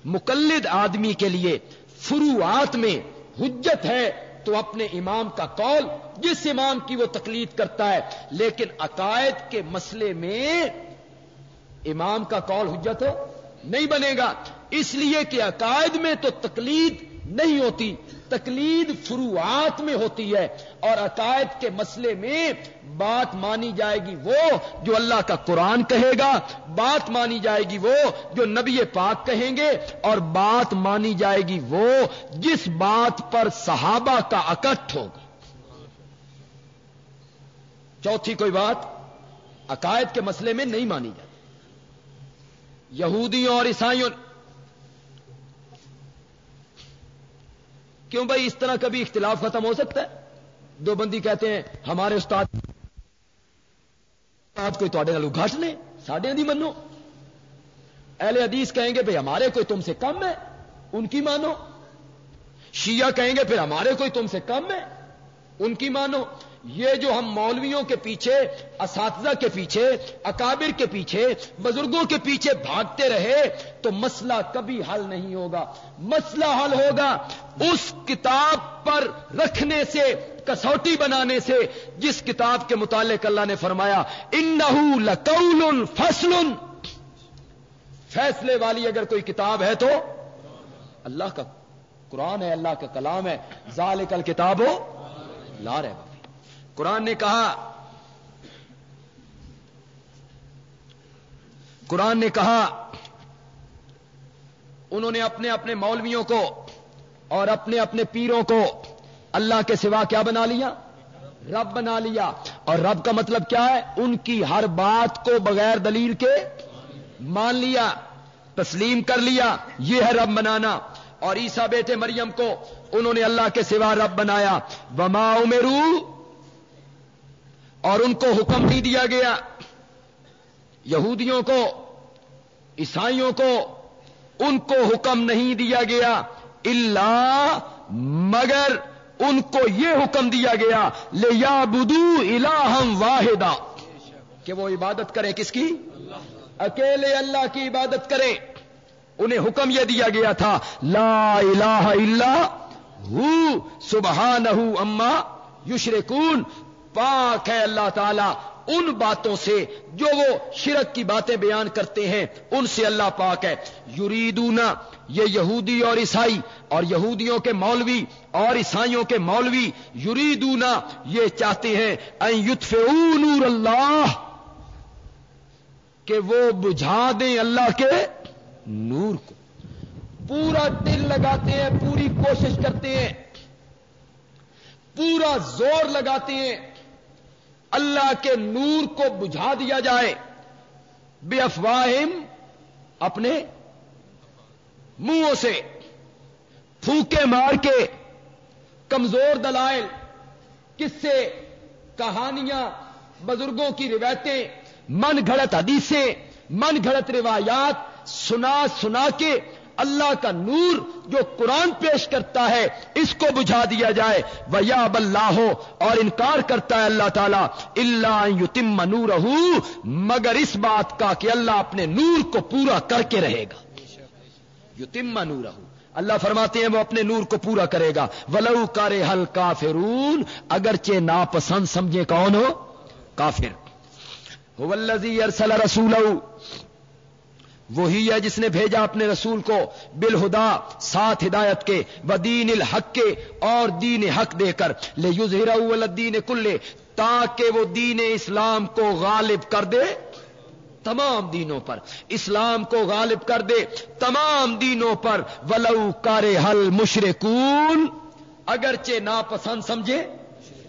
مقلد آدمی کے لیے فروعات میں حجت ہے تو اپنے امام کا قول جس امام کی وہ تقلید کرتا ہے، لیکن عقائد کے مسئلے میں امام کا قول حجت ہو نہیں بنے گا۔ اس لیے کہ عقائد میں تو تقلید نہیں ہوتی۔ تقلید فروعات میں ہوتی ہے اور عقائد کے مسئلے میں بات مانی جائے گی وہ جو اللہ کا قرآن کہے گا، بات مانی جائے گی وہ جو نبی پاک کہیں گے، اور بات مانی جائے گی وہ جس بات پر صحابہ کا اکٹھ ہوگا۔ چوتھی کوئی بات، عقائد کے مسئلے میں نہیں مانی جاتی۔ یہودیوں اور عیسائیوں کیوں بھائی اس طرح کبھی اختلاف ختم ہو سکتا ہے؟ دو بندی کہتے ہیں، ہمارے استاد کوئی تھوڑے نالو گھٹ لے ساڈے دی منو۔ اہل حدیث کہیں گے، بھائی ہمارے کوئی تم سے کم ہے؟ ان کی مانو۔ شیعہ کہیں گے، پھر ہمارے کوئی تم سے کم ہے؟ ان کی مانو۔ یہ جو ہم مولویوں کے پیچھے، اساتذہ کے پیچھے، اکابر کے پیچھے، بزرگوں کے پیچھے بھاگتے رہے، تو مسئلہ کبھی حل نہیں ہوگا۔ مسئلہ حل ہوگا اس کتاب پر رکھنے سے، کسوٹی بنانے سے، جس کتاب کے متعلق اللہ نے فرمایا ان لقول فصل فیصلے والی اگر کوئی کتاب ہے تو، اللہ کا قرآن ہے، اللہ کا کلام ہے۔ ظال کل کتاب ہو لا رہے قرآن نے کہا، قرآن نے کہا، انہوں نے اپنے اپنے مولویوں کو اور اپنے اپنے پیروں کو اللہ کے سوا کیا بنا لیا؟ رب بنا لیا۔ اور رب کا مطلب کیا ہے؟ ان کی ہر بات کو بغیر دلیل کے مان لیا، تسلیم کر لیا۔ یہ ہے رب بنانا۔ اور عیسا بیٹے مریم کو انہوں نے اللہ کے سوا رب بنایا۔ وما میرو اور ان کو حکم نہیں دیا گیا۔ یہودیوں کو، عیسائیوں کو ان کو حکم نہیں دیا گیا اللہ مگر ان کو یہ حکم دیا گیا لے یا بدو الہم واحدہ کہ وہ عبادت کریں کس کی؟ اکیلے اللہ کی عبادت کریں۔ انہیں حکم یہ دیا گیا تھا، لا الہ الا ہو، سبحانہ اما یشرکون۔ پاک ہے اللہ تعالی، ان باتوں سے جو وہ شرک کی باتیں بیان کرتے ہیں، ان سے اللہ پاک ہے۔ یریدونا یہ یہودی اور عیسائی، اور یہودیوں کے مولوی اور عیسائیوں کے مولوی یریدونا یہ چاہتے ہیں نور اللہ، کہ وہ بجھا دیں اللہ کے نور کو۔ پورا دل لگاتے ہیں، پوری کوشش کرتے ہیں۔ پورا زور لگاتے ہیں۔ اللہ کے نور کو بجھا دیا جائے۔ بے افواہم اپنے منہوں سے پھوکے مار کے کمزور دلائل، کس سے کہانیاں، بزرگوں کی روایتیں، من گھڑت حدیثیں، من گھڑت روایات، سنا سنا کے اللہ کا نور جو قرآن پیش کرتا ہے، اس کو بجھا دیا جائے۔ وہ یا اللہ ہو اور انکار کرتا ہے اللہ تعالیٰ۔ اللہ یتم نور مگر اس بات کا کہ اللہ اپنے نور کو پورا کر کے رہے گا۔ یتم نور اللہ فرماتے ہیں وہ اپنے نور کو پورا کرے گا۔ ولو کارے حل کافرون اگرچہ ناپسند سمجھے کون ہو؟ کافر۔ ارسل رسول وہی ہے جس نے بھیجا اپنے رسول کو بالہدا، ساتھ ہدایت کے و دین الحق کے، اور دین حق دے کر لے یوز الدین کلے تاکہ وہ دین اسلام کو غالب کر دے تمام دینوں پر۔ اسلام کو غالب کر دے تمام دینوں پر۔ ولو کار حل مشرقون اگرچہ ناپسند سمجھے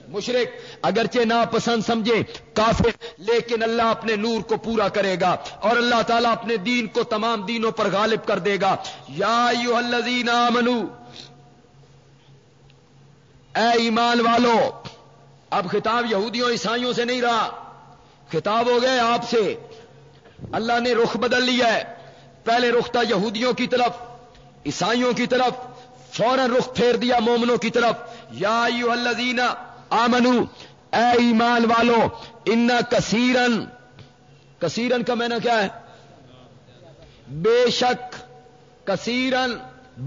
مشرق اگرچہ ناپسند سمجھے کافر، لیکن اللہ اپنے نور کو پورا کرے گا اور اللہ تعالیٰ اپنے دین کو تمام دینوں پر غالب کر دے گا۔ یا الذین آمنو، اے ایمان والو، اب خطاب یہودیوں، عیسائیوں سے نہیں رہا۔ خطاب ہو گئے آپ سے۔ اللہ نے رخ بدل لیا ہے۔ پہلے رخ تھا یہودیوں کی طرف، عیسائیوں کی طرف، فوراً رخ پھیر دیا مومنوں کی طرف۔ یا الذین آمنو، اے ایمان والو، ان کثیرن کثیرن کا میں نے کیا ہے؟ بے شک کثیرن،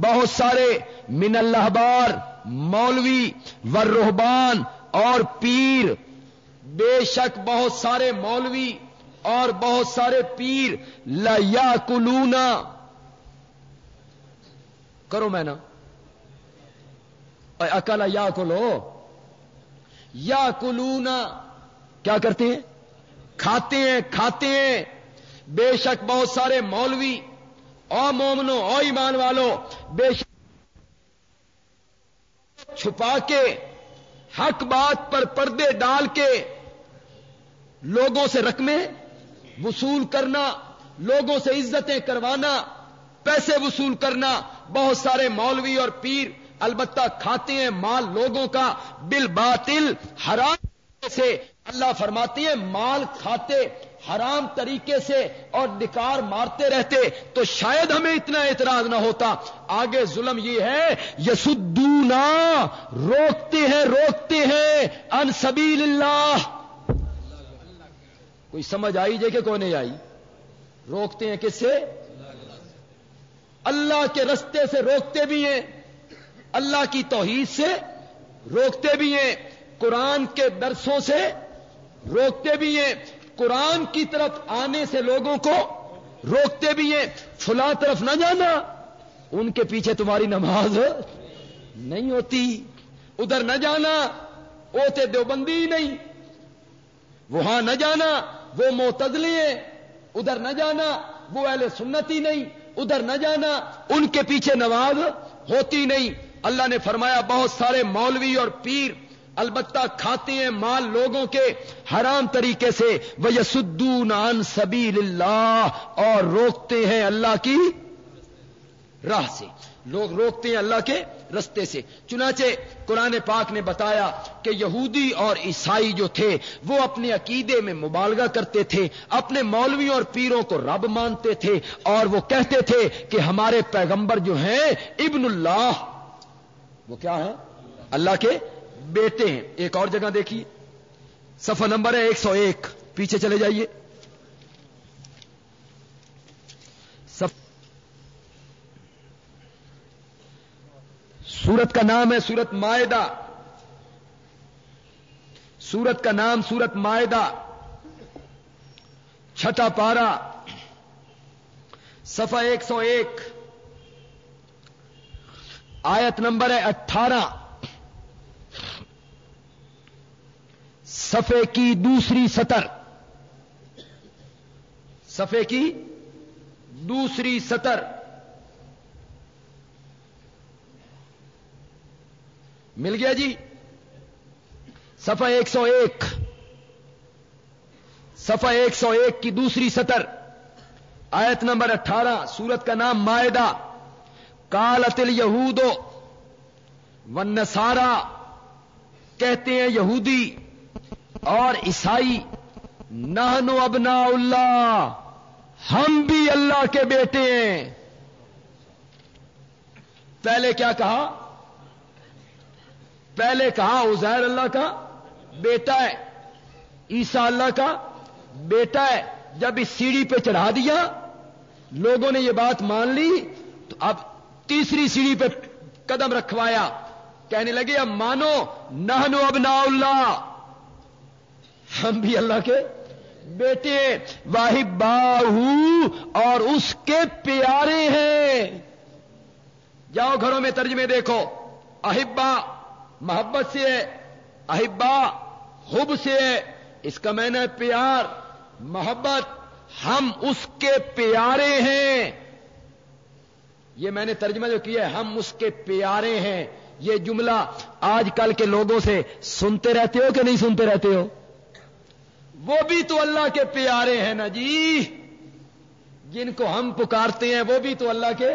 بہت سارے، من اللہ بار مولوی ورحبان اور پیر، بے شک بہت سارے مولوی اور بہت سارے پیر لیا کلونا کرو میں نا اکلا یا کلو یا کلونا کیا کرتے ہیں؟ کھاتے ہیں کھاتے ہیں. بے شک بہت سارے مولوی. او مومنو، او ایمان والو. بے شک چھپا کے، حق بات پر پردے ڈال کے لوگوں سے رقمیں وصول کرنا، لوگوں سے عزتیں کروانا، پیسے وصول کرنا. بہت سارے مولوی اور پیر البتہ کھاتے ہیں مال لوگوں کا بل باطل حرام سے۔ اللہ فرماتی ہے مال کھاتے حرام طریقے سے اور نکار مارتے رہتے، تو شاید ہمیں اتنا اعتراض نہ ہوتا۔ آگے ظلم یہ ہے، یسدونا، روکتے ہیں روکتے ہیں ان سبیل اللہ کوئی سمجھ آئی جے کہ کوئی نہیں آئی؟ روکتے ہیں کس سے؟ اللہ کے رستے سے روکتے بھی ہیں۔ اللہ کی توحید سے روکتے بھی ہیں، قرآن کے درسوں سے روکتے بھی ہیں، قرآن کی طرف آنے سے لوگوں کو روکتے بھی ہیں۔ فلاں طرف نہ جانا، ان کے پیچھے تمہاری نماز نہیں ہوتی۔ ادھر نہ جانا، اوتے دیوبندی نہیں۔ وہاں نہ جانا، وہ موتدلی ہیں۔ ادھر نہ جانا، وہ اہل سنتی نہیں۔ ادھر نہ جانا، ان کے پیچھے نماز ہوتی نہیں۔ اللہ نے فرمایا بہت سارے مولوی اور پیر البتہ کھاتے ہیں مال لوگوں کے حرام طریقے سے وہ یسدون عن سبیل اللہ اور روکتے ہیں اللہ کی راہ سے۔ لوگ روکتے ہیں اللہ کے رستے سے۔ چنانچہ قرآن پاک نے بتایا کہ یہودی اور عیسائی جو تھے، وہ اپنے عقیدے میں مبالغہ کرتے تھے، اپنے مولویوں اور پیروں کو رب مانتے تھے، اور وہ کہتے تھے کہ ہمارے پیغمبر جو ہیں، ابن اللہ وہ کیا ہے اللہ کے بیٹے ہیں۔ ایک اور جگہ دیکھیے۔ صفحہ نمبر ہے ایک سو ایک۔ پیچھے چلے جائیے۔ سورت کا نام ہے سورت معدہ سورت کا نام سورت معدہ چھٹا پارا۔ صفحہ ایک سو ایک۔ آیت نمبر ہے اٹھارہ۔ صفے کی دوسری سطر۔ صفے کی دوسری سطر۔ مل گیا جی؟ صفحہ ایک سو ایک۔ صفحہ ایک سو ایک کی دوسری سطر۔ آیت نمبر اٹھارہ، سورت کا نام معدہ کالت یہود ون سارا کہتے ہیں یہودی اور عیسائی نہنو ابنا اللہ، ہم بھی اللہ کے بیٹے ہیں۔ پہلے کیا کہا؟ پہلے کہا ازیر اللہ کا بیٹا ہے عیسا اللہ کا بیٹا ہے۔ جب اس سیڑھی پہ چڑھا دیا، لوگوں نے یہ بات مان لی، تو اب تیسری سیڑھی پہ قدم رکھوایا۔ کہنے لگے، اب مانو نہنو ابنا اللہ ہم بھی اللہ کے بیٹے واحب باہو اور اس کے پیارے ہیں۔ جاؤ گھروں میں ترجمے دیکھو۔ اہبا محبت سے ہے اہبا حب سے ہے۔ اس کا میں نے پیار، محبت۔ ہم اس کے پیارے ہیں۔ یہ میں نے ترجمہ جو کیا ہے، ہم اس کے پیارے ہیں۔ یہ جملہ آج کل کے لوگوں سے سنتے رہتے ہو کہ نہیں سنتے رہتے ہو؟ وہ بھی تو اللہ کے پیارے ہیں نا جی۔ جن کو ہم پکارتے ہیں، وہ بھی تو اللہ کے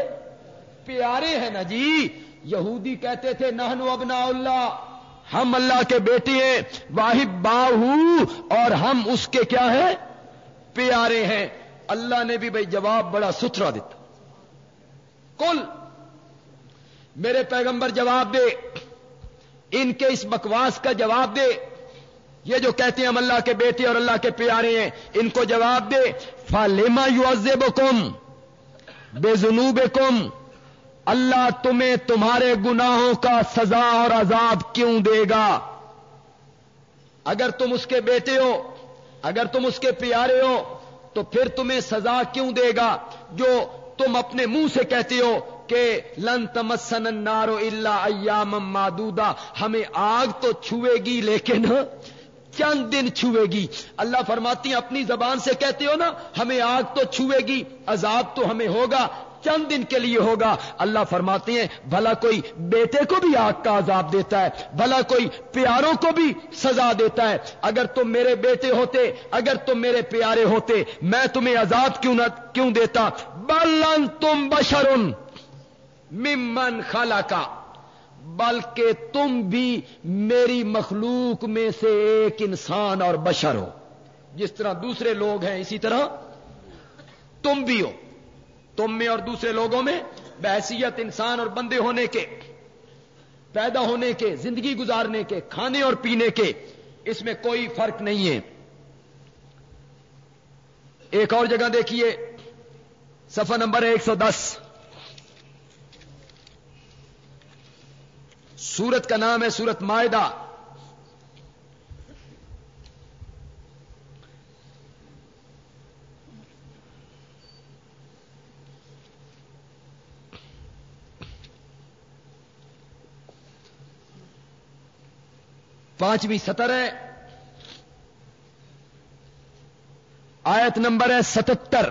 پیارے ہیں نا جی۔ یہودی کہتے تھے نہنو ابنا اللہ۔ ہم اللہ کے بیٹے ہیں واحب باہو۔ اور ہم اس کے کیا ہیں؟ پیارے ہیں۔ اللہ نے بھی بھائی جواب بڑا ستھرا دیتا۔ کل میرے پیغمبر جواب دے، ان کے اس بکواس کا جواب دے۔ یہ جو کہتے ہیں ہم اللہ کے بیٹے اور اللہ کے پیارے ہیں، ان کو جواب دے۔ فالما یو ازب بے جنوب کم اللہ تمہیں تمہارے گناہوں کا سزا اور عذاب کیوں دے گا؟ اگر تم اس کے بیٹے ہو، اگر تم اس کے پیارے ہو، تو پھر تمہیں سزا کیوں دے گا؟ جو تم اپنے منہ سے کہتے ہو کہ لن تمسن نارو اللہ ایام مادودا ہمیں آگ تو چھوئے گی لیکن چند دن چھوئے گی۔ اللہ فرماتی ہیں، اپنی زبان سے کہتے ہو نا، ہمیں آگ تو چھوئے گی، عذاب تو ہمیں ہوگا۔ چند دن کے لیے ہوگا۔ اللہ فرماتے ہیں، بھلا کوئی بیٹے کو بھی آگ کا عذاب دیتا ہے، بھلا کوئی پیاروں کو بھی سزا دیتا ہے۔ اگر تم میرے بیٹے ہوتے، اگر تم میرے پیارے ہوتے، میں تمہیں عذاب کیوں نہ، کیوں دیتا؟ بلن تم بشرن ممن خلا کا بلکہ تم بھی میری مخلوق میں سے ایک انسان اور بشر ہو۔ جس طرح دوسرے لوگ ہیں، اسی طرح تم بھی ہو۔ تم میں اور دوسرے لوگوں میں بحثیت انسان اور بندے ہونے کے، پیدا ہونے کے، زندگی گزارنے کے، کھانے اور پینے کے، اس میں کوئی فرق نہیں ہے۔ ایک اور جگہ دیکھیے سفر نمبر ایک سو دس۔ سورت کا نام ہے سورت معدہ پانچویں سطر ہے۔ آیت نمبر ہے ستتر۔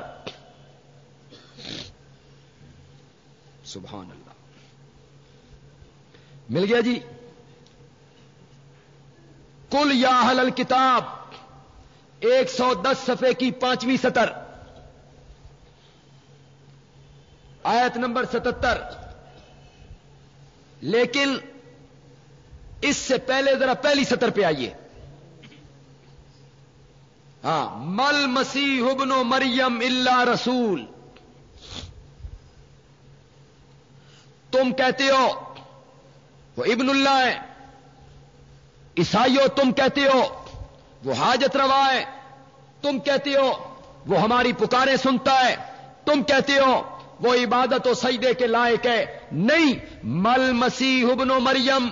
سبحان اللہ۔ مل گیا جی۔ کل یا حل کتاب ایک سو دس صفحے کی پانچویں سطر۔ آیت نمبر ستتر۔ لیکن اس سے پہلے ذرا پہلی سطر پہ آئیے۔ ہاں مل مسیح ابن و مریم اللہ رسول۔ تم کہتے ہو، وہ ابن اللہ ہے۔ عیسائیوں تم کہتے ہو، وہ حاجت روا ہے۔ تم کہتے ہو، وہ ہماری پکاریں سنتا ہے۔ تم کہتے ہو، وہ عبادت و سجدے کے لائق ہے۔ نہیں، مل مسیح ابن و مریم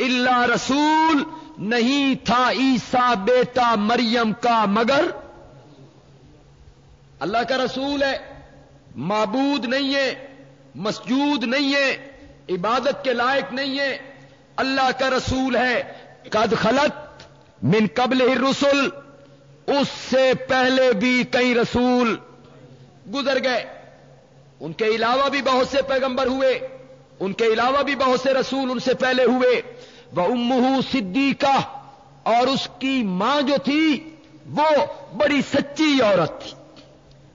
اللہ رسول نہیں تھا عیسا بیٹا مریم کا مگر اللہ کا رسول ہے، معبود نہیں ہے، مسجود نہیں ہے، عبادت کے لائق نہیں ہے۔ اللہ کا رسول ہے، قد خلط من قبل رسول اس سے پہلے بھی کئی رسول گزر گئے۔ ان کے علاوہ بھی بہت سے پیغمبر ہوئے، ان کے علاوہ بھی بہت سے رسول ان سے پہلے ہوئے۔ وہ امہ صدیقہ اور اس کی ماں جو تھی، وہ بڑی سچی عورت تھی۔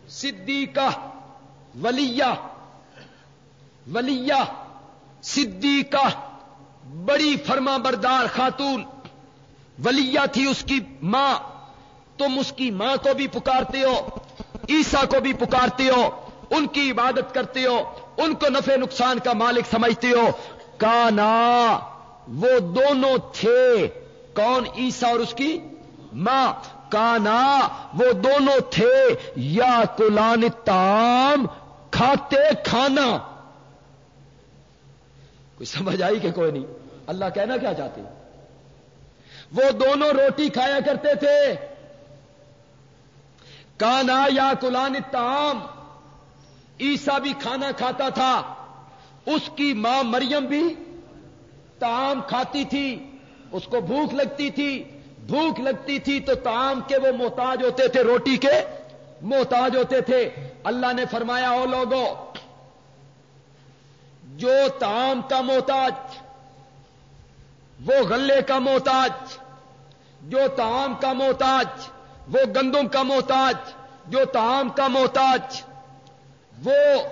صدیقہ، ولیہ ولیہ، صدیقہ، بڑی فرما بردار خاتون۔ ولیہ تھی اس کی ماں۔ تم اس کی ماں کو بھی پکارتے ہو عیسا کو بھی پکارتے ہو، ان کی عبادت کرتے ہو، ان کو نفع نقصان کا مالک سمجھتے ہو۔ کانا وہ دونوں تھے۔ کون عیسا اور اس کی ماں؟ کانا، وہ دونوں تھے۔ یا کلان تام، کھاتے کھانا۔ کوئی سمجھ آئی کہ کوئی نہیں؟ اللہ کہنا کیا چاہتے؟ وہ دونوں روٹی کھایا کرتے تھے۔ کانا یا کلان تام۔ عیسا بھی کھانا کھاتا تھا۔ اس کی ماں مریم بھی تام کھاتی تھی، اس کو بھوک لگتی تھی۔ بھوک لگتی تھی تو تام کے وہ محتاج ہوتے تھے، روٹی کے محتاج ہوتے تھے۔ اللہ نے فرمایا، او لوگوں جو تام کا محتاج، وہ غلے کا محتاج، جو تام کا محتاج، وہ گندم کا محتاج، جو تام کا محتاج، وہ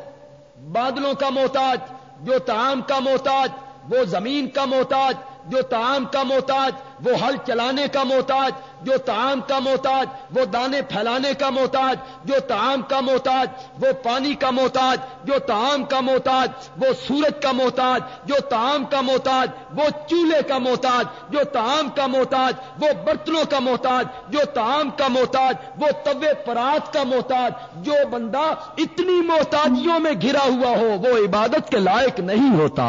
بادلوں کا محتاج، جو تام کا محتاج وہ زمین کا محتاج جو تعام کا محتاج وہ ہل چلانے کا محتاج جو تعام کا محتاج وہ دانے پھیلانے کا محتاج جو تعام کا محتاج وہ پانی کا محتاج جو تعام کا محتاج وہ سورج کا محتاج جو تعام کا محتاج وہ چولہے کا محتاج جو تعام کا محتاج وہ برتنوں کا محتاج جو تعام کا محتاج وہ طوے پرات کا محتاج جو بندہ اتنی محتاجیوں میں گھرا ہوا ہو وہ عبادت کے لائق نہیں ہوتا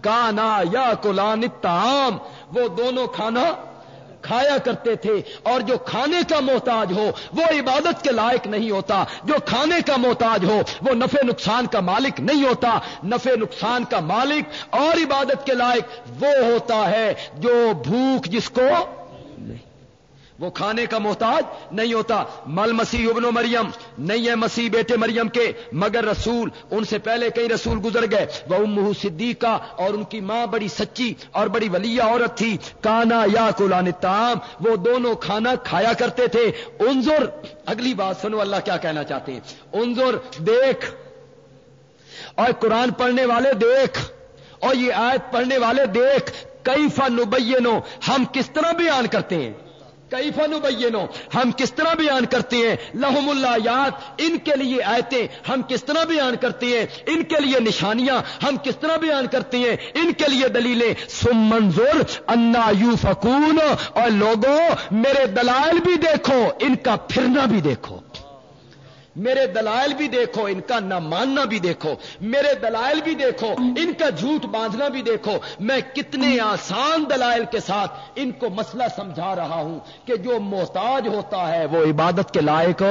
کانا یا کلان تام وہ دونوں کھانا کھایا کرتے تھے اور جو کھانے کا محتاج ہو، وہ عبادت کے لائق نہیں ہوتا۔ جو کھانے کا محتاج ہو، وہ نفع نقصان کا مالک نہیں ہوتا۔ نفع نقصان کا مالک اور عبادت کے لائق وہ ہوتا ہے جو بھوک جس کو وہ کھانے کا محتاج نہیں ہوتا۔ مل مسیح ابن و مریم، نہیں ہے مسیح بیٹے مریم کے، مگر رسول، ان سے پہلے کئی رسول گزر گئے۔ وہ ام صدیقہ اور ان کی ماں بڑی سچی اور بڑی ولی عورت تھی۔ کانا یا کولان تام وہ دونوں کھانا کھایا کرتے تھے۔ انظر، اگلی بات سنو، اللہ کیا کہنا چاہتے ہیں؟ انظر، دیکھ۔ اور قرآن پڑھنے والے دیکھ۔ اور یہ آیت پڑھنے والے دیکھ۔ کئی فن ہم کس طرح بیان کرتے ہیں؟ کئی فن ہم کس طرح بیان کرتے ہیں؟ لہم اللہ یاد ان کے لیے آیتیں ہم کس طرح بیان کرتے ہیں؟ ان کے لیے نشانیاں ہم کس طرح بیان کرتے ہیں؟ ان کے لیے دلیلیں۔ سم منظور انا یو فکون اور لوگوں میرے دلائل بھی دیکھو، ان کا پھرنا بھی دیکھو۔ میرے دلائل بھی دیکھو، ان کا نہ ماننا بھی دیکھو، میرے دلائل بھی دیکھو، ان کا جھوٹ باندھنا بھی دیکھو۔ میں کتنے آسان دلائل کے ساتھ ان کو مسئلہ سمجھا رہا ہوں کہ جو محتاج ہوتا ہے وہ عبادت کے لائق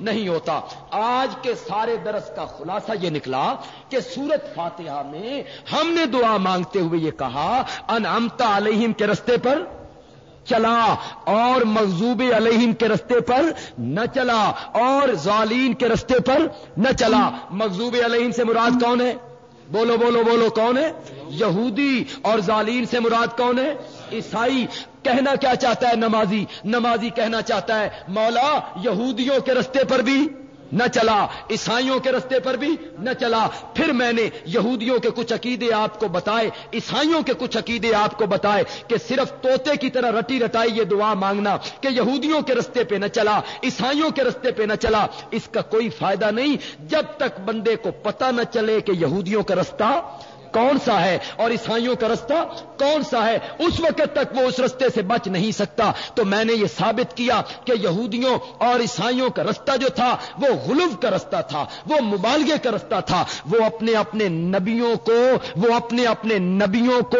نہیں ہوتا۔ آج کے سارے درس کا خلاصہ یہ نکلا کہ سورت فاتحہ میں ہم نے دعا مانگتے ہوئے یہ کہا انعمتا علیہم کے رستے پر چلا اور مغزوب علیہم کے رستے پر نہ چلا اور ظالین کے رستے پر نہ چلا۔ مغزوب علیہم سے مراد کون ہے؟ بولو بولو بولو، کون ہے؟ یہودی اور ظالین سے مراد کون ہے؟ عیسائی۔ کہنا کیا چاہتا ہے نمازی؟ نمازی کہنا چاہتا ہے مولا یہودیوں کے رستے پر بھی نہ چلا عیسائیوں کے رستے پر بھی نہ چلا۔ پھر میں نے یہودیوں کے کچھ عقیدے آپ کو بتائے، عیسائیوں کے کچھ عقیدے آپ کو بتائے کہ صرف توتے کی طرح رٹی رٹائی یہ دعا مانگنا کہ یہودیوں کے رستے پہ نہ چلا، عیسائیوں کے رستے پہ نہ چلا، اس کا کوئی فائدہ نہیں۔ جب تک بندے کو پتہ نہ چلے کہ یہودیوں کا رستہ کون سا ہے اور عیسائیوں کا رستہ کون سا ہے؟ اس وقت تک وہ اس رستے سے بچ نہیں سکتا۔ تو میں نے یہ ثابت کیا کہ یہودیوں اور عیسائیوں کا رستہ جو تھا، وہ غلوف کا رستہ تھا، وہ مبالغے کا رستہ تھا۔ وہ اپنے اپنے نبیوں کو، وہ اپنے اپنے نبیوں کو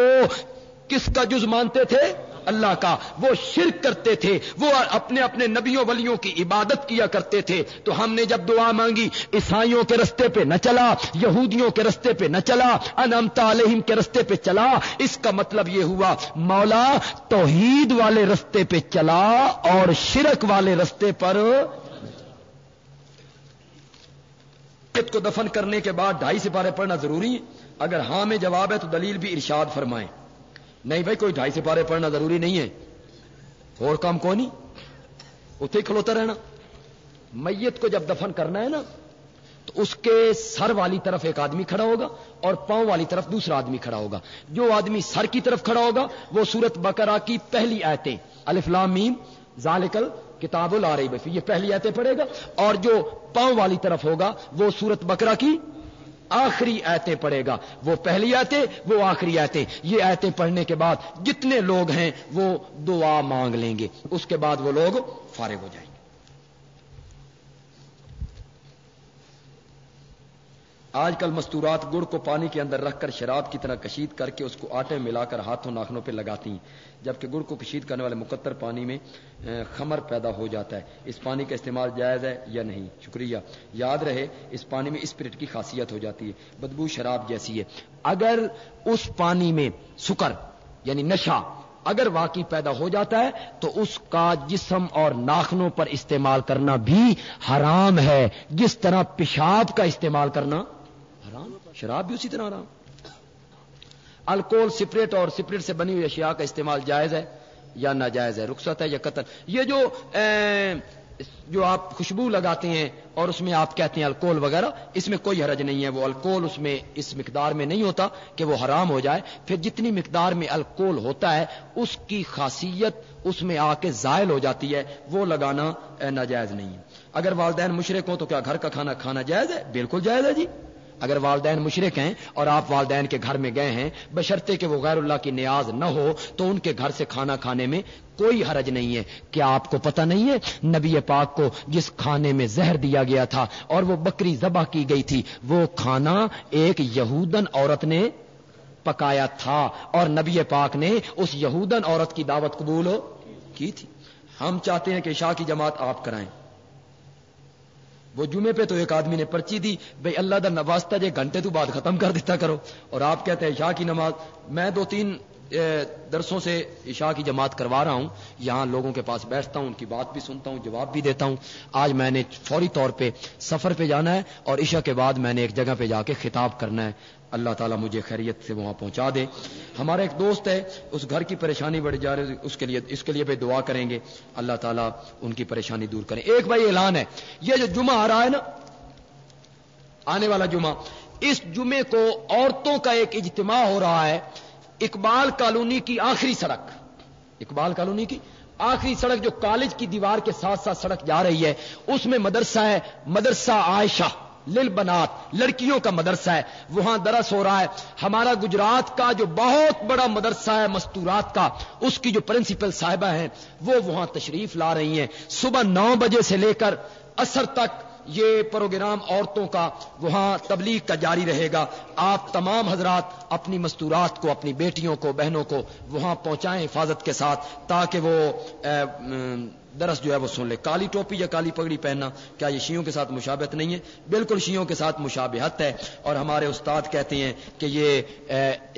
کس کا جز مانتے تھے؟ اللہ کا وہ شرک کرتے تھے، وہ اپنے اپنے نبیوں ولیوں کی عبادت کیا کرتے تے تو ہم نے جب دعا مانگی، عیسائیوں کے رستے پہ نہ چلا، یہودیوں کے رستے پہ نہ چلا انمتا علیہم کے رستے پہ چلا، اس کا مطلب یہ ہوا، مولا توحید والے رستے پہ چلا اور شرک والے رستے پر کو دفن کرنے کے بعد ڈھائی سپارے پڑھنا ضروری ہے۔ اگر ہاں میں جواب ہے تو دلیل بھی ارشاد فرمائیں۔ نہیں بھائی، کوئی ڈھائی سپارے پڑھنا ضروری نہیں ہے۔ اور کام کو نہیں اتنے ہی کھلوتا رہنا۔ میت کو جب دفن کرنا ہے نا، تو اس کے سر والی طرف ایک آدمی کھڑا ہوگا اور پاؤں والی طرف دوسرا آدمی کھڑا ہوگا۔ جو آدمی سر کی طرف کھڑا ہوگا، وہ سورت بکرا کی پہلی آیتیں۔ الفلام میم ذالکل کتاب لا رہی بھائی یہ پہلی آیتیں پڑھے گا۔ اور جو پاؤں والی طرف ہوگا، وہ سورت بکرا کی آخری ایتیں پڑھے گا۔ وہ پہلی آیتیں، وہ آخری آیتیں۔ یہ ایتیں پڑھنے کے بعد جتنے لوگ ہیں وہ دعا مانگ لیں گے۔ اس کے بعد وہ لوگ فارغ ہو جائیں آج کل مستورات گڑ کو پانی کے اندر رکھ کر شراب کی طرح کشید کر کے اس کو آٹے ملا کر ہاتھوں ناخنوں پہ لگاتی ہیں، جبکہ گڑ کو کشید کرنے والے مقدر پانی میں خمر پیدا ہو جاتا ہے۔ اس پانی کا استعمال جائز ہے یا نہیں؟ شکریہ۔ یاد رہے، اس پانی میں اسپرٹ کی خاصیت ہو جاتی ہے۔ بدبو شراب جیسی ہے۔ اگر اس پانی میں سکر یعنی نشہ، اگر واقعی پیدا ہو جاتا ہے، تو اس کا جسم اور ناخنوں پر استعمال کرنا بھی حرام ہے۔ جس طرح پیشاب کا استعمال کرنا شراب بھی اسی طرح رہا الکول سپریٹ اور سپریٹ سے بنی ہوئی اشیاء کا استعمال جائز ہے یا ناجائز ہے؟ رخصت ہے یا قتل؟ یہ جو جو آپ خوشبو لگاتے ہیں اور اس میں آپ کہتے ہیں الکول وغیرہ، اس میں کوئی حرج نہیں ہے۔ وہ الکول اس میں، اس مقدار میں نہیں ہوتا کہ وہ حرام ہو جائے۔ پھر جتنی مقدار میں الکول ہوتا ہے، اس کی خاصیت اس میں آ کے زائل ہو جاتی ہے۔ وہ لگانا ناجائز نہیں ہے۔ اگر والدین مشرق ہوں تو کیا گھر کا کھانا کھانا جائز ہے؟ بالکل جائز ہے جی۔ اگر والدین مشرق ہیں اور آپ والدین کے گھر میں گئے ہیں، بشرطے کہ وہ غیر اللہ کی نیاز نہ ہو، تو ان کے گھر سے کھانا کھانے میں کوئی حرج نہیں ہے۔ کیا آپ کو پتہ نہیں ہے؟ نبی پاک کو جس کھانے میں زہر دیا گیا تھا اور وہ بکری ذبح کی گئی تھی، وہ کھانا ایک یہودن عورت نے پکایا تھا اور نبی پاک نے اس یہودن عورت کی دعوت قبول کی تھی۔ ہم چاہتے ہیں کہ شاہ کی جماعت آپ کرائیں۔ وہ جمعے پہ تو ایک آدمی نے پرچی دی بھائی اللہ دا نوازتا جے گھنٹے تو بعد ختم کر دیتا کرو۔ اور آپ کہتے ہیں شاہ کی نماز، میں دو تین درسوں سے عشاء کی جماعت کروا رہا ہوں، یہاں لوگوں کے پاس بیٹھتا ہوں، ان کی بات بھی سنتا ہوں، جواب بھی دیتا ہوں۔ آج میں نے فوری طور پہ سفر پہ جانا ہے اور عشاء کے بعد میں نے ایک جگہ پہ جا کے خطاب کرنا ہے۔ اللہ تعالیٰ مجھے خیریت سے وہاں پہنچا دے۔ ہمارا ایک دوست ہے، اس گھر کی پریشانی بڑھ جا رہی، اس کے لیے، اس کے لیے بھی دعا کریں گے۔ اللہ تعالیٰ ان کی پریشانی دور کریں۔ ایک بھائی اعلان ہے، یہ جو جمعہ آ رہا ہے نا، آنے والا جمعہ، اس جمعے کو عورتوں کا ایک اجتماع ہو رہا ہے۔ اقبال کالونی کی آخری سڑک۔ اقبال کالونی کی آخری سڑک جو کالج کی دیوار کے ساتھ ساتھ سڑک جا رہی ہے، اس میں مدرسہ ہے، مدرسہ عائشہ۔ لل بنات، لڑکیوں کا مدرسہ ہے۔ وہاں درس ہو رہا ہے۔ ہمارا گجرات کا جو بہت بڑا مدرسہ ہے، مستورات کا، اس کی جو پرنسپل صاحبہ ہیں، وہ وہاں تشریف لا رہی ہیں۔ صبح نو بجے سے لے کر اثر تک یہ پروگرام عورتوں کا وہاں تبلیغ کا جاری رہے گا۔ آپ تمام حضرات اپنی مستورات کو، اپنی بیٹیوں کو، بہنوں کو وہاں پہنچائیں حفاظت کے ساتھ تاکہ وہ درس جو ہے وہ سن لے۔ کالی ٹوپی یا کالی پگڑی پہننا، کیا یہ شیوں کے ساتھ مشابت نہیں ہے؟ بالکل شیوں کے ساتھ مشابہت ہے۔ اور ہمارے استاد کہتے ہیں کہ یہ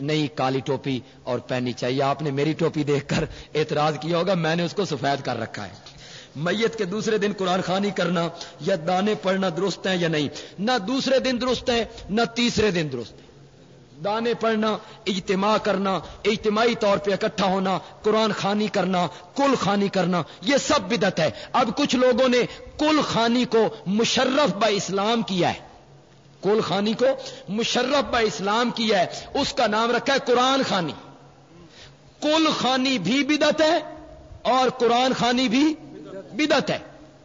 نئی کالی ٹوپی اور پہننی چاہیے۔ آپ نے میری ٹوپی دیکھ کر اعتراض کیا ہوگا، میں نے اس کو سفید کر رکھا ہے۔ میت کے دوسرے دن قرآن خانی کرنا، یا دانے پڑھنا درست ہے یا نہیں۔ نہ دوسرے دن درست ہے نہ تیسرے دن درست ہے دانے پڑھنا، اجتماع کرنا، اجتماعی طور پہ اکٹھا ہونا، قرآن خانی کرنا، کل خانی کرنا، یہ سب بدت ہے۔ اب کچھ لوگوں نے کل خانی کو مشرف با اسلام کیا ہے۔ کل خانی کو مشرف با اسلام کیا ہے۔ اس کا نام رکھا ہے قرآن خانی کل خانی بھی بدت ہے اور قرآن خانی بھی بدت ہے۔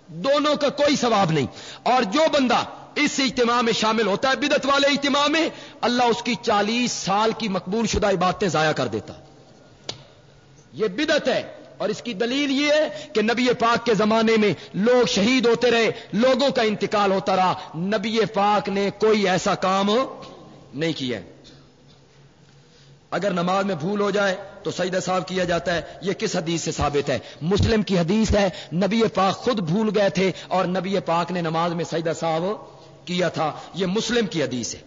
دونوں کا کوئی ثواب نہیں۔ اور جو بندہ اس اجتماع میں شامل ہوتا ہے بدت والے اجتماع میں، اللہ اس کی چالیس سال کی مقبول شدہ باتیں ضائع کر دیتا۔ یہ بدت ہے۔ اور اس کی دلیل یہ ہے کہ نبی پاک کے زمانے میں لوگ شہید ہوتے رہے، لوگوں کا انتقال ہوتا رہا۔ نبی پاک نے کوئی ایسا کام نہیں کیا۔ اگر نماز میں بھول ہو جائے تو سجدہ صاحب کیا جاتا ہے؟ یہ کس حدیث سے ثابت ہے؟ مسلم کی حدیث ہے، نبی پاک خود بھول گئے تھے اور نبی پاک نے نماز میں سجدہ صاحب کیا تھا۔ یہ مسلم کی حدیث ہے۔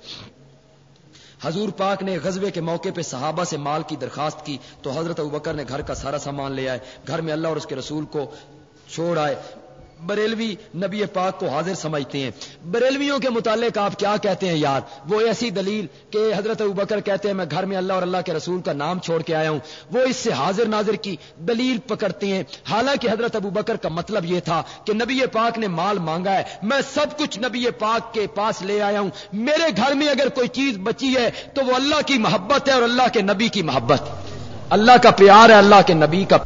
حضور پاک نے غزبے کے موقع پہ صحابہ سے مال کی درخواست کی تو حضرت ابکر نے گھر کا سارا سامان لے آئے۔ گھر میں اللہ اور اس کے رسول کو چھوڑ آئے۔ بریلوی نبی پاک کو حاضر سمجھتے ہیں۔ بریلویوں کے متعلق آپ کیا کہتے ہیں یار؟ وہ ایسی دلیل کہ حضرت ابکر کہتے ہیں، میں گھر میں اللہ اور اللہ کے رسول کا نام چھوڑ کے آیا ہوں۔ وہ اس سے حاضر ناظر کی دلیل پکڑتے ہیں۔ حالانکہ حضرت ابو بکر کا مطلب یہ تھا کہ نبی پاک نے مال مانگا ہے۔ میں سب کچھ نبی پاک کے پاس لے آیا ہوں۔ میرے گھر میں اگر کوئی چیز بچی ہے تو وہ اللہ کی محبت ہے اور اللہ کے نبی کی محبت۔ اللہ کا پیار ہے، اللہ کے نبی کا